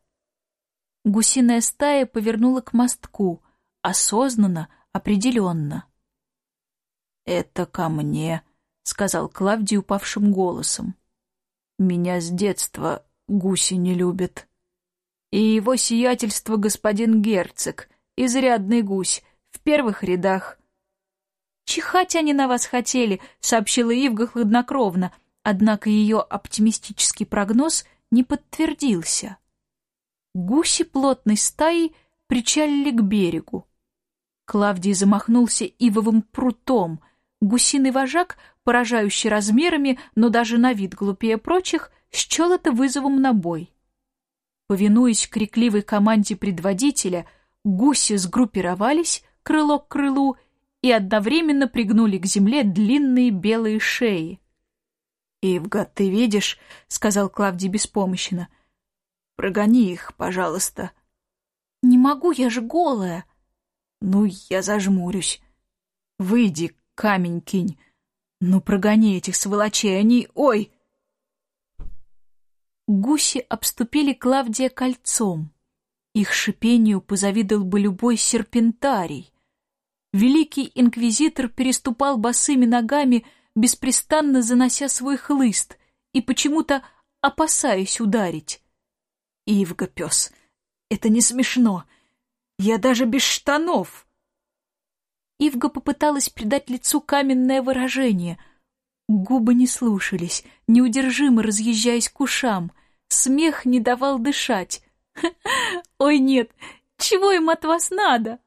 Гусиная стая повернула к мостку, осознанно, определенно. «Это ко мне», — сказал Клавдий упавшим голосом. «Меня с детства гуси не любят» и его сиятельство господин герцог, изрядный гусь, в первых рядах. «Чихать они на вас хотели», — сообщила Ивга хладнокровно, однако ее оптимистический прогноз не подтвердился. Гуси плотной стаей причалили к берегу. Клавдий замахнулся ивовым прутом. Гусиный вожак, поражающий размерами, но даже на вид глупее прочих, счел это вызовом на бой. Повинуясь крикливой команде предводителя, гуси сгруппировались крыло к крылу и одновременно пригнули к земле длинные белые шеи. «Ивга, ты видишь?» — сказал Клавдий беспомощно. «Прогони их, пожалуйста». «Не могу, я же голая». «Ну, я зажмурюсь. Выйди, камень кинь. Ну, прогони этих сволочей, они... Ой!» Гуси обступили Клавдия кольцом. Их шипению позавидовал бы любой серпентарий. Великий инквизитор переступал босыми ногами, беспрестанно занося свой хлыст и почему-то опасаясь ударить. Ивга, пес, это не смешно. Я даже без штанов. Ивга попыталась придать лицу каменное выражение — Губы не слушались, неудержимо разъезжаясь к ушам. Смех не давал дышать. *laughs* «Ой, нет, чего им от вас надо?»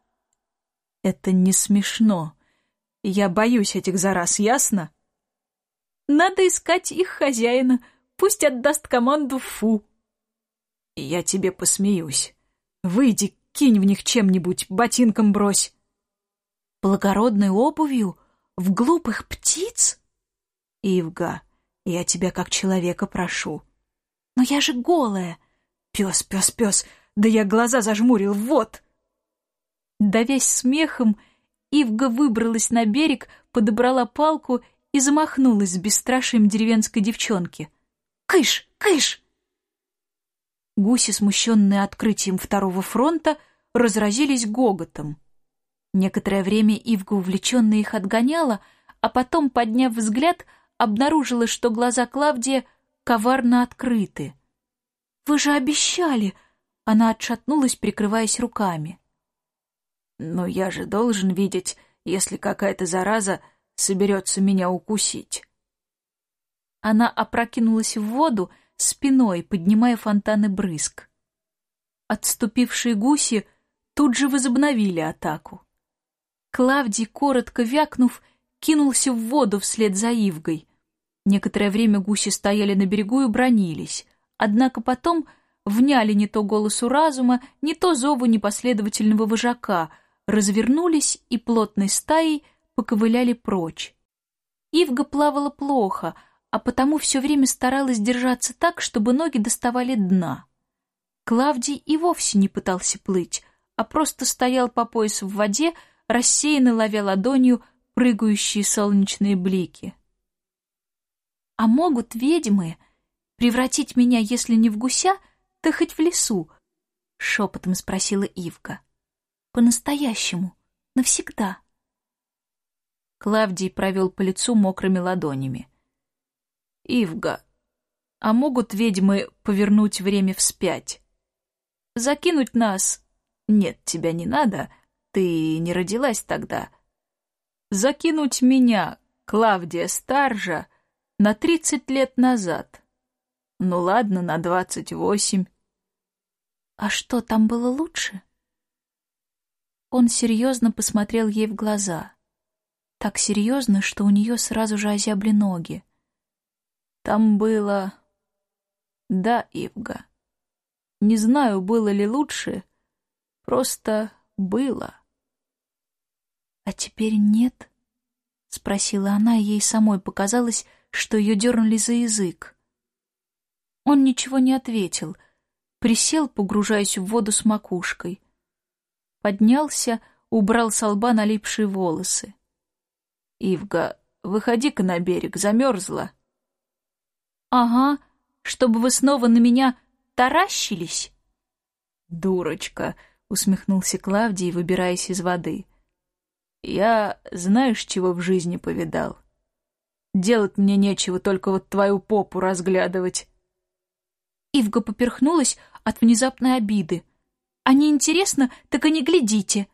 «Это не смешно. Я боюсь этих зараз, ясно?» «Надо искать их хозяина. Пусть отдаст команду «фу». «Я тебе посмеюсь. Выйди, кинь в них чем-нибудь, ботинком брось». «Благородной обувью? В глупых птиц?» Ивга, я тебя как человека прошу. Но я же голая. Пес, пес, пес, да я глаза зажмурил, вот. Давясь смехом, Ивга выбралась на берег, подобрала палку и замахнулась с бесстрашием деревенской девчонки. «Кыш! Кыш!» Гуси, смущенные открытием второго фронта, разразились гоготом. Некоторое время Ивга увлеченно их отгоняла, а потом, подняв взгляд, обнаружила, что глаза Клавдия коварно открыты. «Вы же обещали! Она отшатнулась, прикрываясь руками. «Но я же должен видеть, если какая-то зараза соберется меня укусить». Она опрокинулась в воду спиной, поднимая фонтаны брызг. Отступившие гуси тут же возобновили атаку. Клавдий, коротко вякнув, кинулся в воду вслед за Ивгой. Некоторое время гуси стояли на берегу и бронились, однако потом вняли не то голосу разума, не то зову непоследовательного вожака, развернулись и плотной стаей поковыляли прочь. Ивга плавала плохо, а потому все время старалась держаться так, чтобы ноги доставали дна. Клавдий и вовсе не пытался плыть, а просто стоял по пояс в воде, рассеянно ловя ладонью прыгающие солнечные блики. «А могут ведьмы превратить меня, если не в гуся, то хоть в лесу?» — шепотом спросила Ивка. «По-настоящему, навсегда». Клавдий провел по лицу мокрыми ладонями. «Ивга, а могут ведьмы повернуть время вспять? Закинуть нас? Нет, тебя не надо, ты не родилась тогда. Закинуть меня, Клавдия Старжа, на тридцать лет назад. Ну ладно, на двадцать восемь. А что, там было лучше? Он серьезно посмотрел ей в глаза. Так серьезно, что у нее сразу же озябли ноги. Там было... Да, Ивга. Не знаю, было ли лучше, просто было. А теперь нет? Спросила она, и ей самой показалось, что ее дернули за язык. Он ничего не ответил, присел, погружаясь в воду с макушкой. Поднялся, убрал с лба налипшие волосы. «Ивга, выходи-ка на берег, замерзла». «Ага, чтобы вы снова на меня таращились?» «Дурочка!» — усмехнулся Клавдий, выбираясь из воды. «Я знаешь, чего в жизни повидал? Делать мне нечего, только вот твою попу разглядывать». Ивга поперхнулась от внезапной обиды. «А не интересно, так и не глядите!»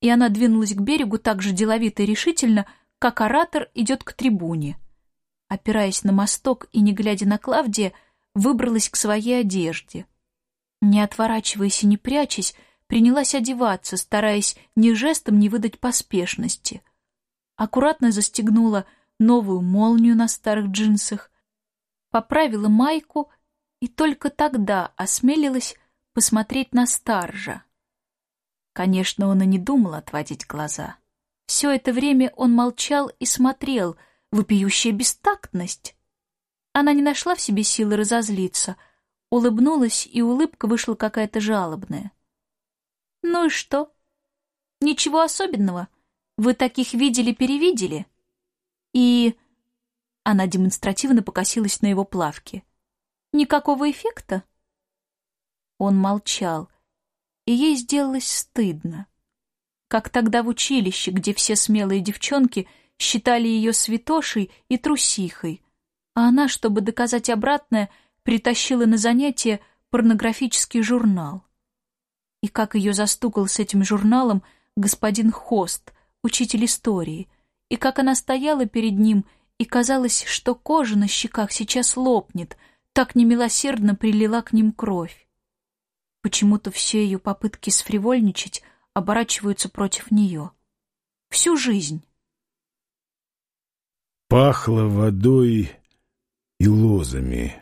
И она двинулась к берегу так же деловито и решительно, как оратор идет к трибуне опираясь на мосток и не глядя на Клавдия, выбралась к своей одежде. Не отворачиваясь и не прячась, принялась одеваться, стараясь ни жестом не выдать поспешности. Аккуратно застегнула новую молнию на старых джинсах, поправила майку и только тогда осмелилась посмотреть на Старжа. Конечно, он и не думал отводить глаза. Все это время он молчал и смотрел — вопиющая бестактность. Она не нашла в себе силы разозлиться, улыбнулась, и улыбка вышла какая-то жалобная. «Ну и что? Ничего особенного. Вы таких видели-перевидели?» И... Она демонстративно покосилась на его плавки. «Никакого эффекта?» Он молчал, и ей сделалось стыдно. Как тогда в училище, где все смелые девчонки — считали ее святошей и трусихой, а она, чтобы доказать обратное, притащила на занятие порнографический журнал. И как ее застукал с этим журналом господин Хост, учитель истории, и как она стояла перед ним, и казалось, что кожа на щеках сейчас лопнет, так немилосердно прилила к ним кровь. Почему-то все ее попытки сфривольничать оборачиваются против нее. Всю жизнь. Пахло водой и лозами.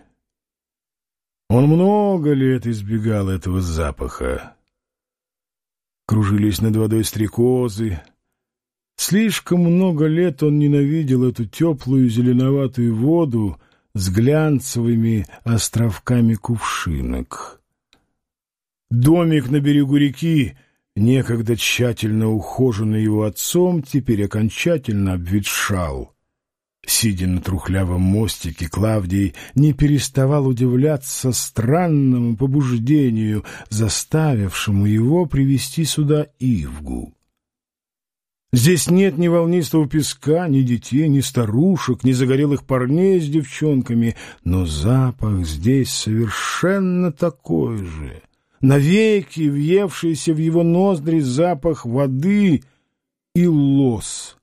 Он много лет избегал этого запаха. Кружились над водой стрекозы. Слишком много лет он ненавидел эту теплую зеленоватую воду с глянцевыми островками кувшинок. Домик на берегу реки, некогда тщательно ухоженный его отцом, теперь окончательно обветшал — Сидя на трухлявом мостике, Клавдий не переставал удивляться странному побуждению, заставившему его привести сюда Ивгу. Здесь нет ни волнистого песка, ни детей, ни старушек, ни загорелых парней с девчонками, но запах здесь совершенно такой же, навеки въевшийся в его ноздри запах воды и лос.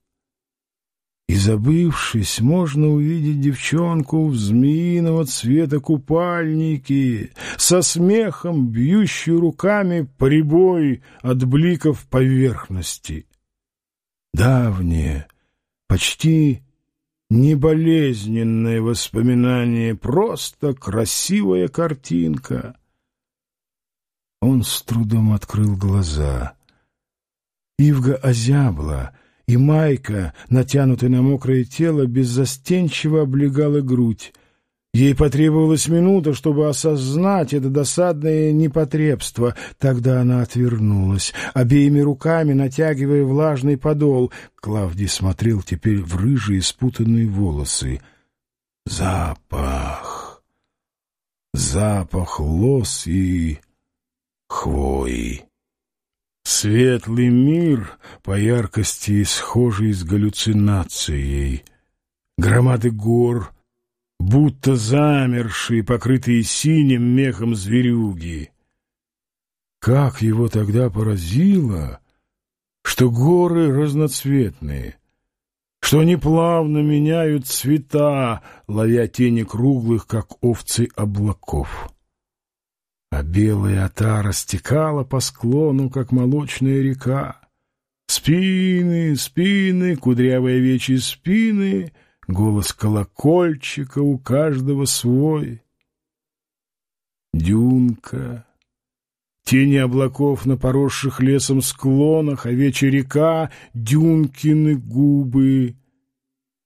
И, забывшись, можно увидеть девчонку в змеиного цвета купальнике, со смехом, бьющей руками прибой от бликов поверхности. Давнее, почти неболезненное воспоминание, просто красивая картинка. Он с трудом открыл глаза. Ивга озябла — и майка, натянутая на мокрое тело, беззастенчиво облегала грудь. Ей потребовалась минута, чтобы осознать это досадное непотребство. Тогда она отвернулась, обеими руками натягивая влажный подол. Клавдий смотрел теперь в рыжие спутанные волосы. Запах! Запах лос и хвои. Светлый мир, по яркости схожий с галлюцинацией. Громады гор, будто замершие, покрытые синим мехом зверюги. Как его тогда поразило, что горы разноцветные, что они плавно меняют цвета, ловя тени круглых, как овцы облаков а белая отара стекала по склону, как молочная река. Спины, спины, кудрявые овечьи спины, голос колокольчика у каждого свой. Дюнка, тени облаков на поросших лесом склонах, овечья река, дюнкины губы.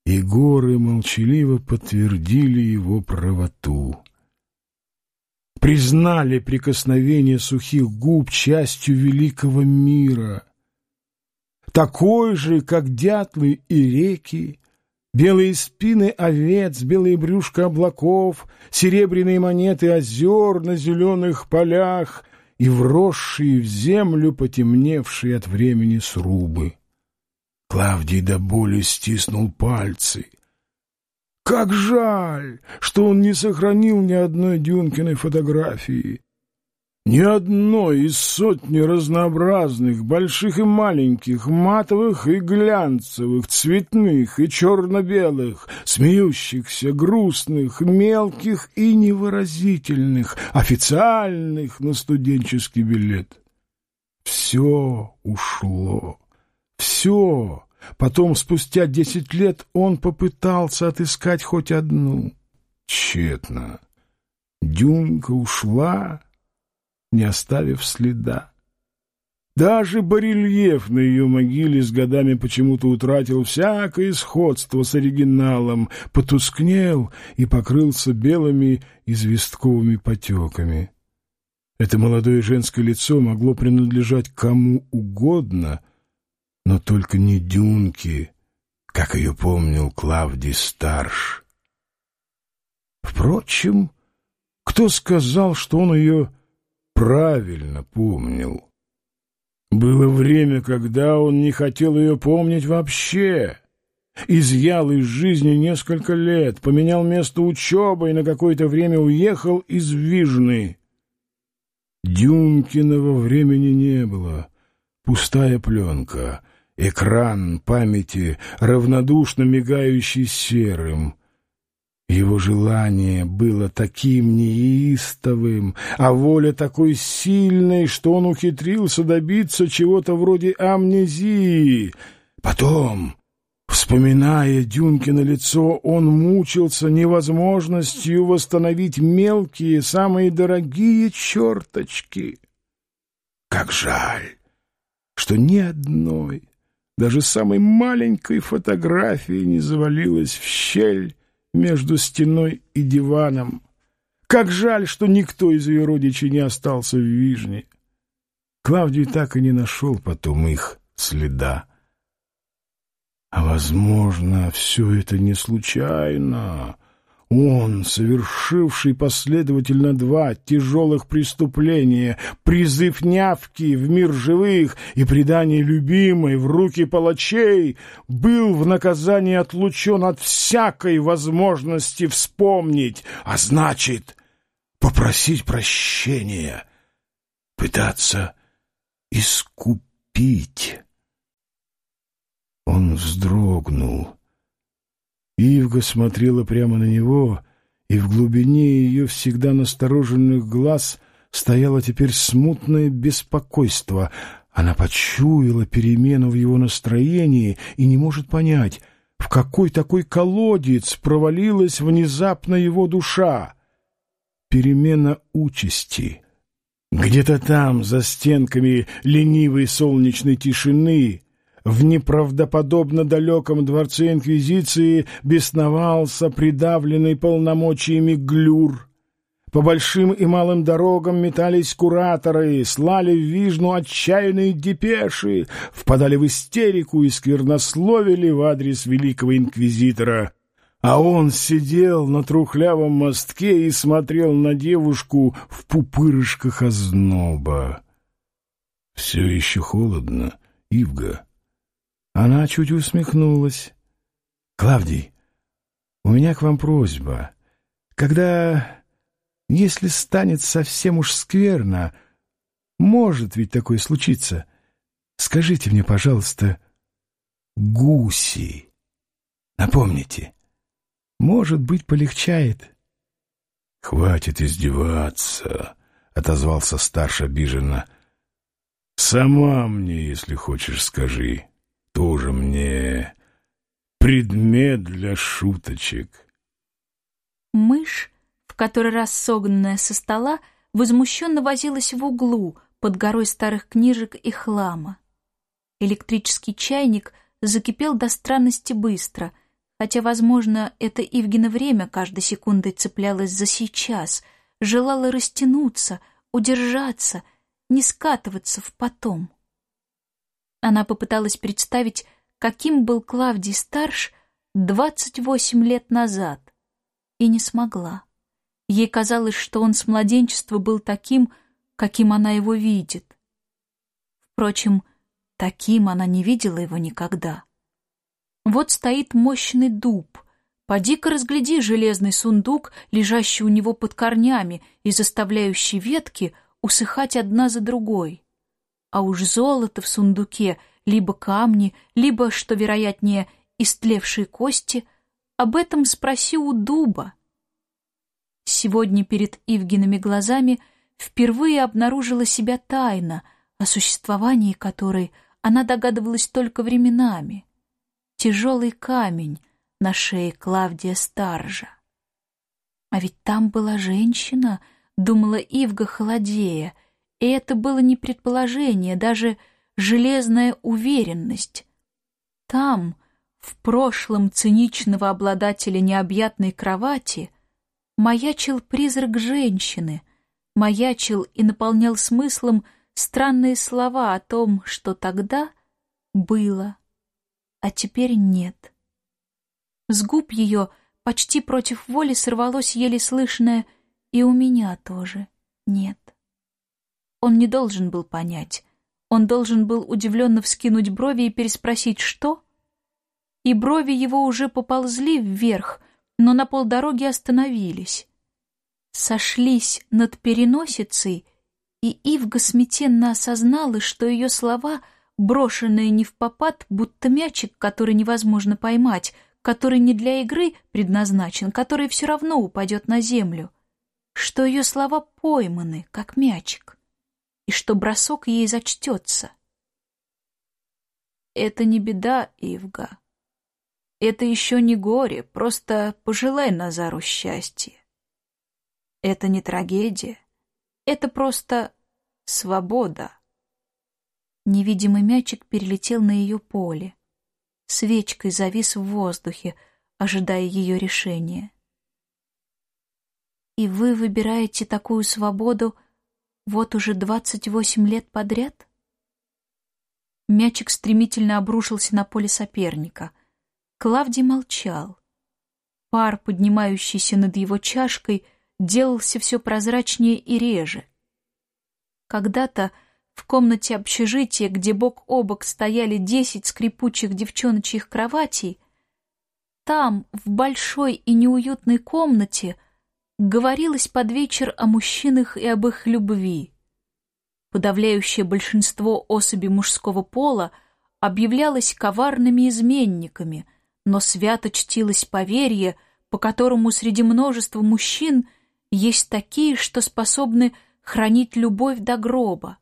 И горы молчаливо подтвердили его правоту признали прикосновение сухих губ частью великого мира, такой же, как дятлы и реки, белые спины овец, белые брюшка облаков, серебряные монеты озер на зеленых полях и вросшие в землю потемневшие от времени срубы. Клавдий до боли стиснул пальцы — как жаль, что он не сохранил ни одной Дюнкиной фотографии. Ни одной из сотни разнообразных, больших и маленьких, матовых и глянцевых, цветных и черно-белых, смеющихся, грустных, мелких и невыразительных, официальных на студенческий билет. Все ушло, все Потом, спустя десять лет, он попытался отыскать хоть одну. Тщетно. Дюнька ушла, не оставив следа. Даже барельеф на ее могиле с годами почему-то утратил всякое сходство с оригиналом, потускнел и покрылся белыми известковыми потеками. Это молодое женское лицо могло принадлежать кому угодно, но только не Дюнки, как ее помнил Клавдий Старш. Впрочем, кто сказал, что он ее правильно помнил? Было время, когда он не хотел ее помнить вообще. Изъял из жизни несколько лет, поменял место учебы и на какое-то время уехал из Вижны. Дюнкиного времени не было. Пустая пленка, Экран памяти, равнодушно мигающий серым. Его желание было таким неистовым, а воля такой сильной, что он ухитрился добиться чего-то вроде амнезии. Потом, вспоминая Дюнкино лицо, он мучился невозможностью восстановить мелкие, самые дорогие черточки. Как жаль, что ни одной даже самой маленькой фотографии не завалилась в щель между стеной и диваном. Как жаль, что никто из ее родичей не остался в Вижне. Клавдий так и не нашел потом их следа. А, возможно, все это не случайно. Он, совершивший последовательно два тяжелых преступления, призыв нявки в мир живых и предание любимой в руки палачей, был в наказании отлучен от всякой возможности вспомнить, а значит, попросить прощения. пытаться искупить. Он вздрогнул. Ивга смотрела прямо на него, и в глубине ее всегда настороженных глаз стояло теперь смутное беспокойство. Она почуяла перемену в его настроении и не может понять, в какой такой колодец провалилась внезапно его душа. Перемена участи. Где-то там, за стенками ленивой солнечной тишины, в неправдоподобно далеком дворце Инквизиции бесновался придавленный полномочиями глюр — по большим и малым дорогам метались кураторы, слали в Вижну отчаянные депеши, впадали в истерику и сквернословили в адрес великого инквизитора. А он сидел на трухлявом мостке и смотрел на девушку в пупырышках озноба. «Все еще холодно, Ивга». Она чуть усмехнулась. «Клавдий, у меня к вам просьба. Когда если станет совсем уж скверно, может ведь такое случиться. Скажите мне, пожалуйста, гуси. Напомните. Может быть, полегчает. — Хватит издеваться, — отозвался старший обиженно. — Сама мне, если хочешь, скажи. Тоже мне предмет для шуточек. Мышь который раз согнанная со стола, возмущенно возилась в углу под горой старых книжек и хлама. Электрический чайник закипел до странности быстро, хотя, возможно, это Ивгино время каждой секундой цеплялось за сейчас, желало растянуться, удержаться, не скатываться в потом. Она попыталась представить, каким был Клавдий Старш двадцать восемь лет назад, и не смогла. Ей казалось, что он с младенчества был таким, каким она его видит. Впрочем, таким она не видела его никогда. Вот стоит мощный дуб. Поди-ка разгляди железный сундук, лежащий у него под корнями и заставляющий ветки усыхать одна за другой. А уж золото в сундуке, либо камни, либо, что вероятнее, истлевшие кости, об этом спроси у дуба. Сегодня перед Ивгиными глазами впервые обнаружила себя тайна, о существовании которой она догадывалась только временами. Тяжелый камень на шее Клавдия Старжа. А ведь там была женщина, думала Ивга холодея, и это было не предположение, даже железная уверенность. Там, в прошлом циничного обладателя необъятной кровати, маячил призрак женщины, маячил и наполнял смыслом странные слова о том, что тогда было, а теперь нет. С губ ее почти против воли сорвалось еле слышное «и у меня тоже нет». Он не должен был понять. Он должен был удивленно вскинуть брови и переспросить «что?». И брови его уже поползли вверх, но на полдороги остановились. Сошлись над переносицей, и Ивга смятенно осознала, что ее слова, брошенные не в попад, будто мячик, который невозможно поймать, который не для игры предназначен, который все равно упадет на землю, что ее слова пойманы, как мячик, и что бросок ей зачтется. Это не беда, Ивга. Это еще не горе, просто пожелай Назару счастья. Это не трагедия, это просто свобода. Невидимый мячик перелетел на ее поле. Свечкой завис в воздухе, ожидая ее решения. И вы выбираете такую свободу вот уже двадцать восемь лет подряд? Мячик стремительно обрушился на поле соперника — Клавдий молчал. Пар, поднимающийся над его чашкой, делался все прозрачнее и реже. Когда-то в комнате общежития, где бок о бок стояли десять скрипучих девчоночьих кроватей, там, в большой и неуютной комнате, говорилось под вечер о мужчинах и об их любви. подавляющее большинство особей мужского пола объявлялось коварными изменниками, но свято чтилось поверье, по которому среди множества мужчин есть такие, что способны хранить любовь до гроба.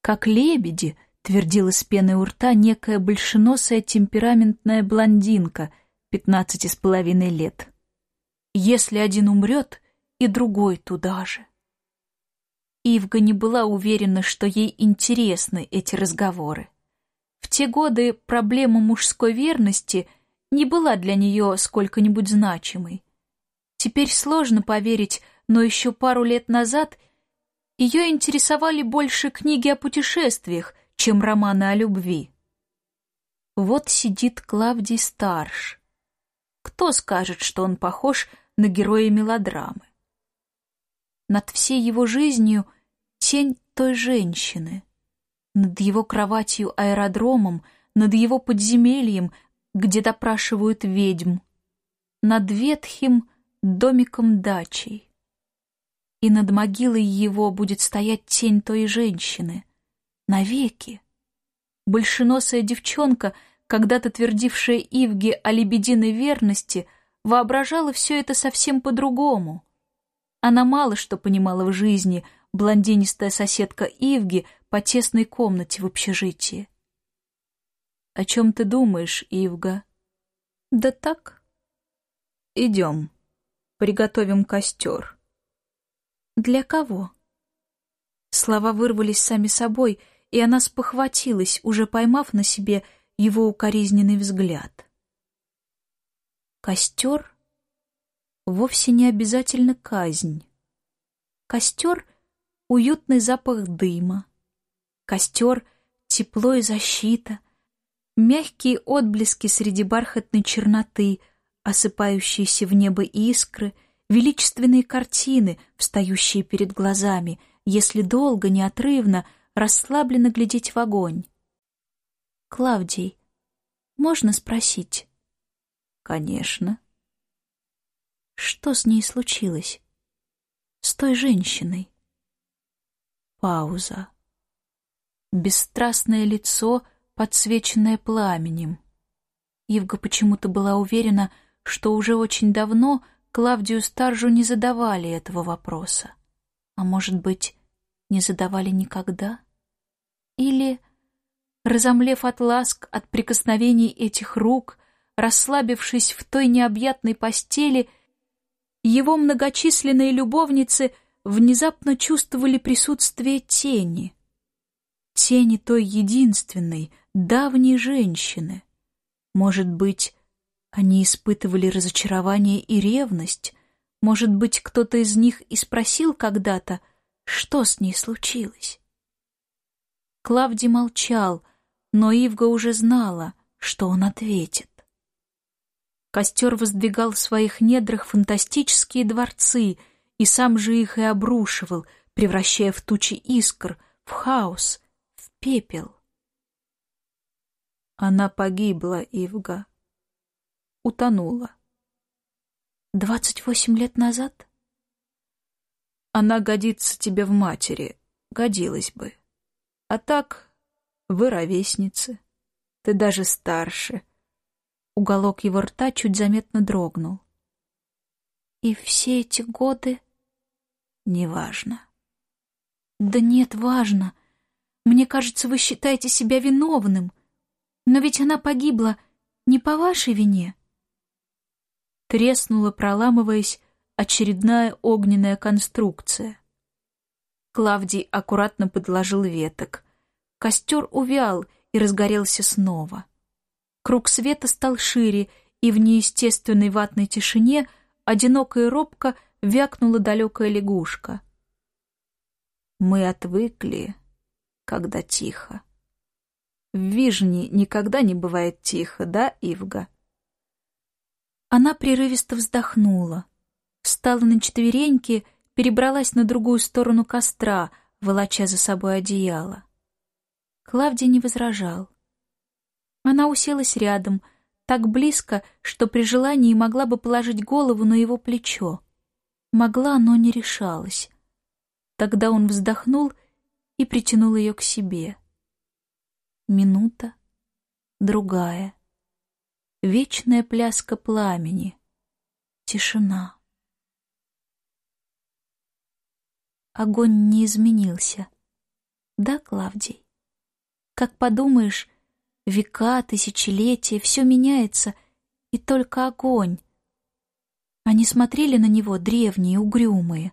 Как лебеди, твердила с пеной у рта некая большеносая темпераментная блондинка, пятнадцати с половиной лет. Если один умрет, и другой туда же. Ивга не была уверена, что ей интересны эти разговоры. В те годы проблема мужской верности не была для нее сколько-нибудь значимой. Теперь сложно поверить, но еще пару лет назад ее интересовали больше книги о путешествиях, чем романы о любви. Вот сидит Клавдий Старш. Кто скажет, что он похож на героя мелодрамы? Над всей его жизнью тень той женщины. Над его кроватью-аэродромом, над его подземельем, где допрашивают ведьм. Над ветхим домиком-дачей. И над могилой его будет стоять тень той женщины. Навеки. Большеносая девчонка, когда-то твердившая Ивге о лебединой верности, воображала все это совсем по-другому. Она мало что понимала в жизни — блондинистая соседка Ивги по тесной комнате в общежитии. «О чем ты думаешь, Ивга?» «Да так. Идем, приготовим костер». «Для кого?» Слова вырвались сами собой, и она спохватилась, уже поймав на себе его укоризненный взгляд. Костер — вовсе не обязательно казнь. Костер — уютный запах дыма, костер, тепло и защита, мягкие отблески среди бархатной черноты, осыпающиеся в небо искры, величественные картины, встающие перед глазами, если долго, неотрывно, расслабленно глядеть в огонь. «Клавдий, можно спросить?» «Конечно». «Что с ней случилось? С той женщиной?» Пауза. Бесстрастное лицо, подсвеченное пламенем. Ивга почему-то была уверена, что уже очень давно Клавдию Старжу не задавали этого вопроса. А может быть, не задавали никогда? Или, разомлев от ласк, от прикосновений этих рук, расслабившись в той необъятной постели, его многочисленные любовницы — внезапно чувствовали присутствие тени. Тени той единственной, давней женщины. Может быть, они испытывали разочарование и ревность. Может быть, кто-то из них и спросил когда-то, что с ней случилось. Клавдий молчал, но Ивга уже знала, что он ответит. Костер воздвигал в своих недрах фантастические дворцы — и сам же их и обрушивал, превращая в тучи искр, в хаос, в пепел. Она погибла, Ивга. Утонула. Двадцать восемь лет назад? Она годится тебе в матери, годилась бы. А так, вы ровесницы, ты даже старше. Уголок его рта чуть заметно дрогнул. И все эти годы неважно. Да нет, важно. Мне кажется, вы считаете себя виновным. Но ведь она погибла не по вашей вине. Треснула, проламываясь, очередная огненная конструкция. Клавдий аккуратно подложил веток. Костер увял и разгорелся снова. Круг света стал шире, и в неестественной ватной тишине одиноко и робко вякнула далекая лягушка. Мы отвыкли, когда тихо. В Вижни никогда не бывает тихо, да, Ивга? Она прерывисто вздохнула, встала на четвереньки, перебралась на другую сторону костра, волоча за собой одеяло. Клавдия не возражал. Она уселась рядом, так близко, что при желании могла бы положить голову на его плечо. Могла, но не решалась. Тогда он вздохнул и притянул ее к себе. Минута, другая. Вечная пляска пламени. Тишина. Огонь не изменился. Да, Клавдий? Как подумаешь, века, тысячелетия, все меняется, и только огонь. Они смотрели на него, древние, угрюмые.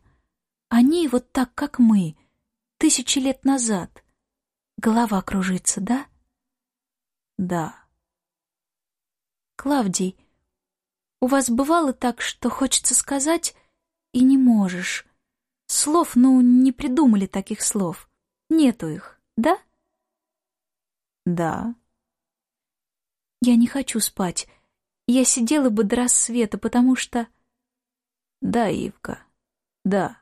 Они вот так, как мы, тысячи лет назад. Голова кружится, да? Да. Клавдий, у вас бывало так, что хочется сказать, и не можешь. Слов, ну, не придумали таких слов. Нету их, да? Да. Я не хочу спать. Я сидела бы до рассвета, потому что... Да, Ивка, да.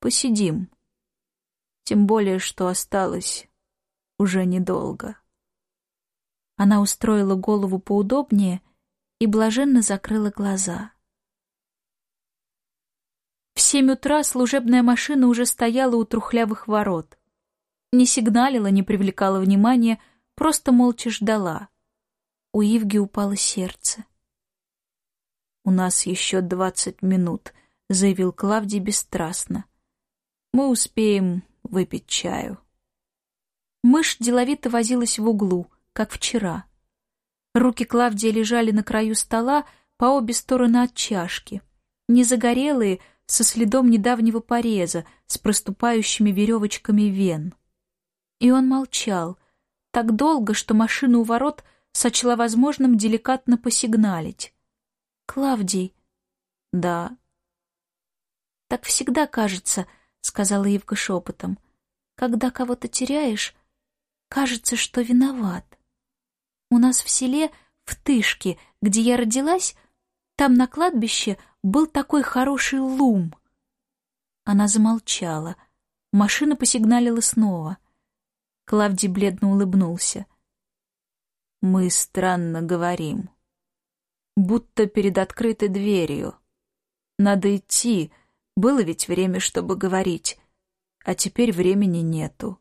Посидим. Тем более, что осталось уже недолго. Она устроила голову поудобнее и блаженно закрыла глаза. В семь утра служебная машина уже стояла у трухлявых ворот. Не сигналила, не привлекала внимания, просто молча ждала. У Ивги упало сердце. «У нас еще двадцать минут», — заявил Клавдий бесстрастно. «Мы успеем выпить чаю». Мышь деловито возилась в углу, как вчера. Руки Клавдия лежали на краю стола по обе стороны от чашки. Незагорелые, со следом недавнего пореза, с проступающими веревочками вен. И он молчал, так долго, что машина у ворот сочла возможным деликатно посигналить. «Клавдий!» «Да». «Так всегда кажется», — сказала Евка шепотом. «Когда кого-то теряешь, кажется, что виноват. У нас в селе, в Тышке, где я родилась, там на кладбище был такой хороший лум». Она замолчала. Машина посигналила снова. Клавдий бледно улыбнулся. «Мы странно говорим. Будто перед открытой дверью. Надо идти, было ведь время, чтобы говорить, а теперь времени нету.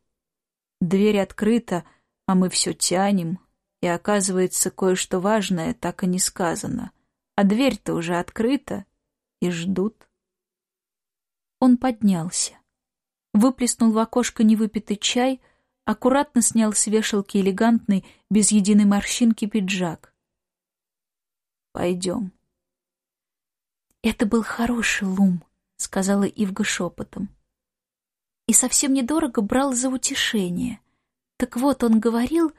Дверь открыта, а мы все тянем, и оказывается, кое-что важное так и не сказано. А дверь-то уже открыта, и ждут». Он поднялся, выплеснул в окошко невыпитый чай — аккуратно снял с вешалки элегантный, без единой морщинки пиджак. «Пойдем». «Это был хороший лум», — сказала Ивга шепотом. «И совсем недорого брал за утешение. Так вот, он говорил,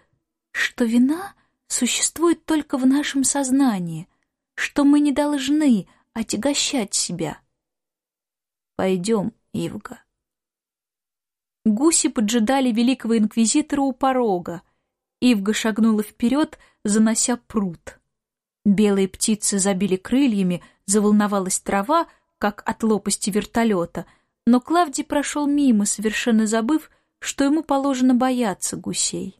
что вина существует только в нашем сознании, что мы не должны отягощать себя». «Пойдем, Ивга». Гуси поджидали великого инквизитора у порога. Ивга шагнула вперед, занося пруд. Белые птицы забили крыльями, заволновалась трава, как от лопасти вертолета, но Клавдий прошел мимо, совершенно забыв, что ему положено бояться гусей.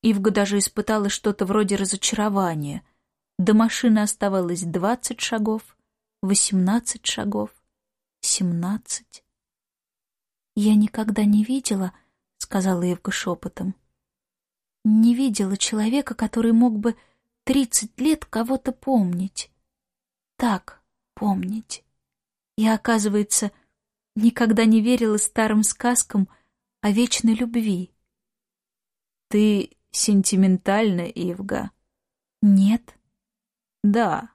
Ивга даже испытала что-то вроде разочарования. До машины оставалось двадцать шагов, восемнадцать шагов, семнадцать. «Я никогда не видела», — сказала Евга шепотом, «не видела человека, который мог бы тридцать лет кого-то помнить. Так помнить. Я, оказывается, никогда не верила старым сказкам о вечной любви». «Ты сентиментальна, Ивга?» «Нет». «Да.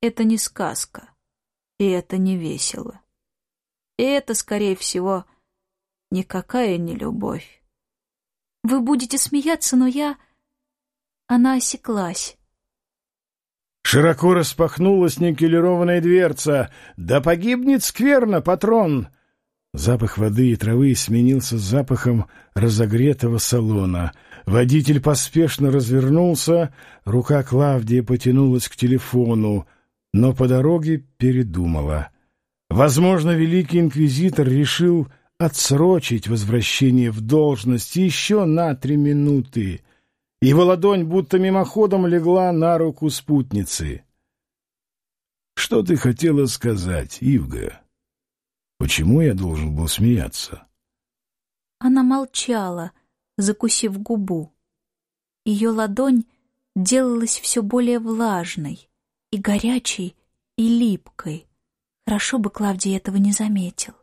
Это не сказка, и это не весело». И это, скорее всего, никакая не любовь. Вы будете смеяться, но я... Она осеклась. Широко распахнулась никелированная дверца. «Да погибнет скверно, патрон!» Запах воды и травы сменился запахом разогретого салона. Водитель поспешно развернулся, рука Клавдии потянулась к телефону, но по дороге передумала. Возможно, великий инквизитор решил отсрочить возвращение в должность еще на три минуты. Его ладонь будто мимоходом легла на руку спутницы. «Что ты хотела сказать, Ивга? Почему я должен был смеяться?» Она молчала, закусив губу. Ее ладонь делалась все более влажной и горячей, и липкой. Хорошо бы Клавдий этого не заметил.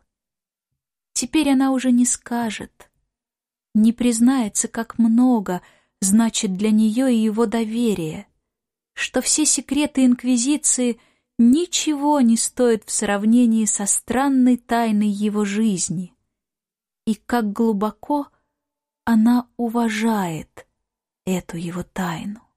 Теперь она уже не скажет, не признается, как много значит для нее и его доверие, что все секреты Инквизиции ничего не стоят в сравнении со странной тайной его жизни, и как глубоко она уважает эту его тайну.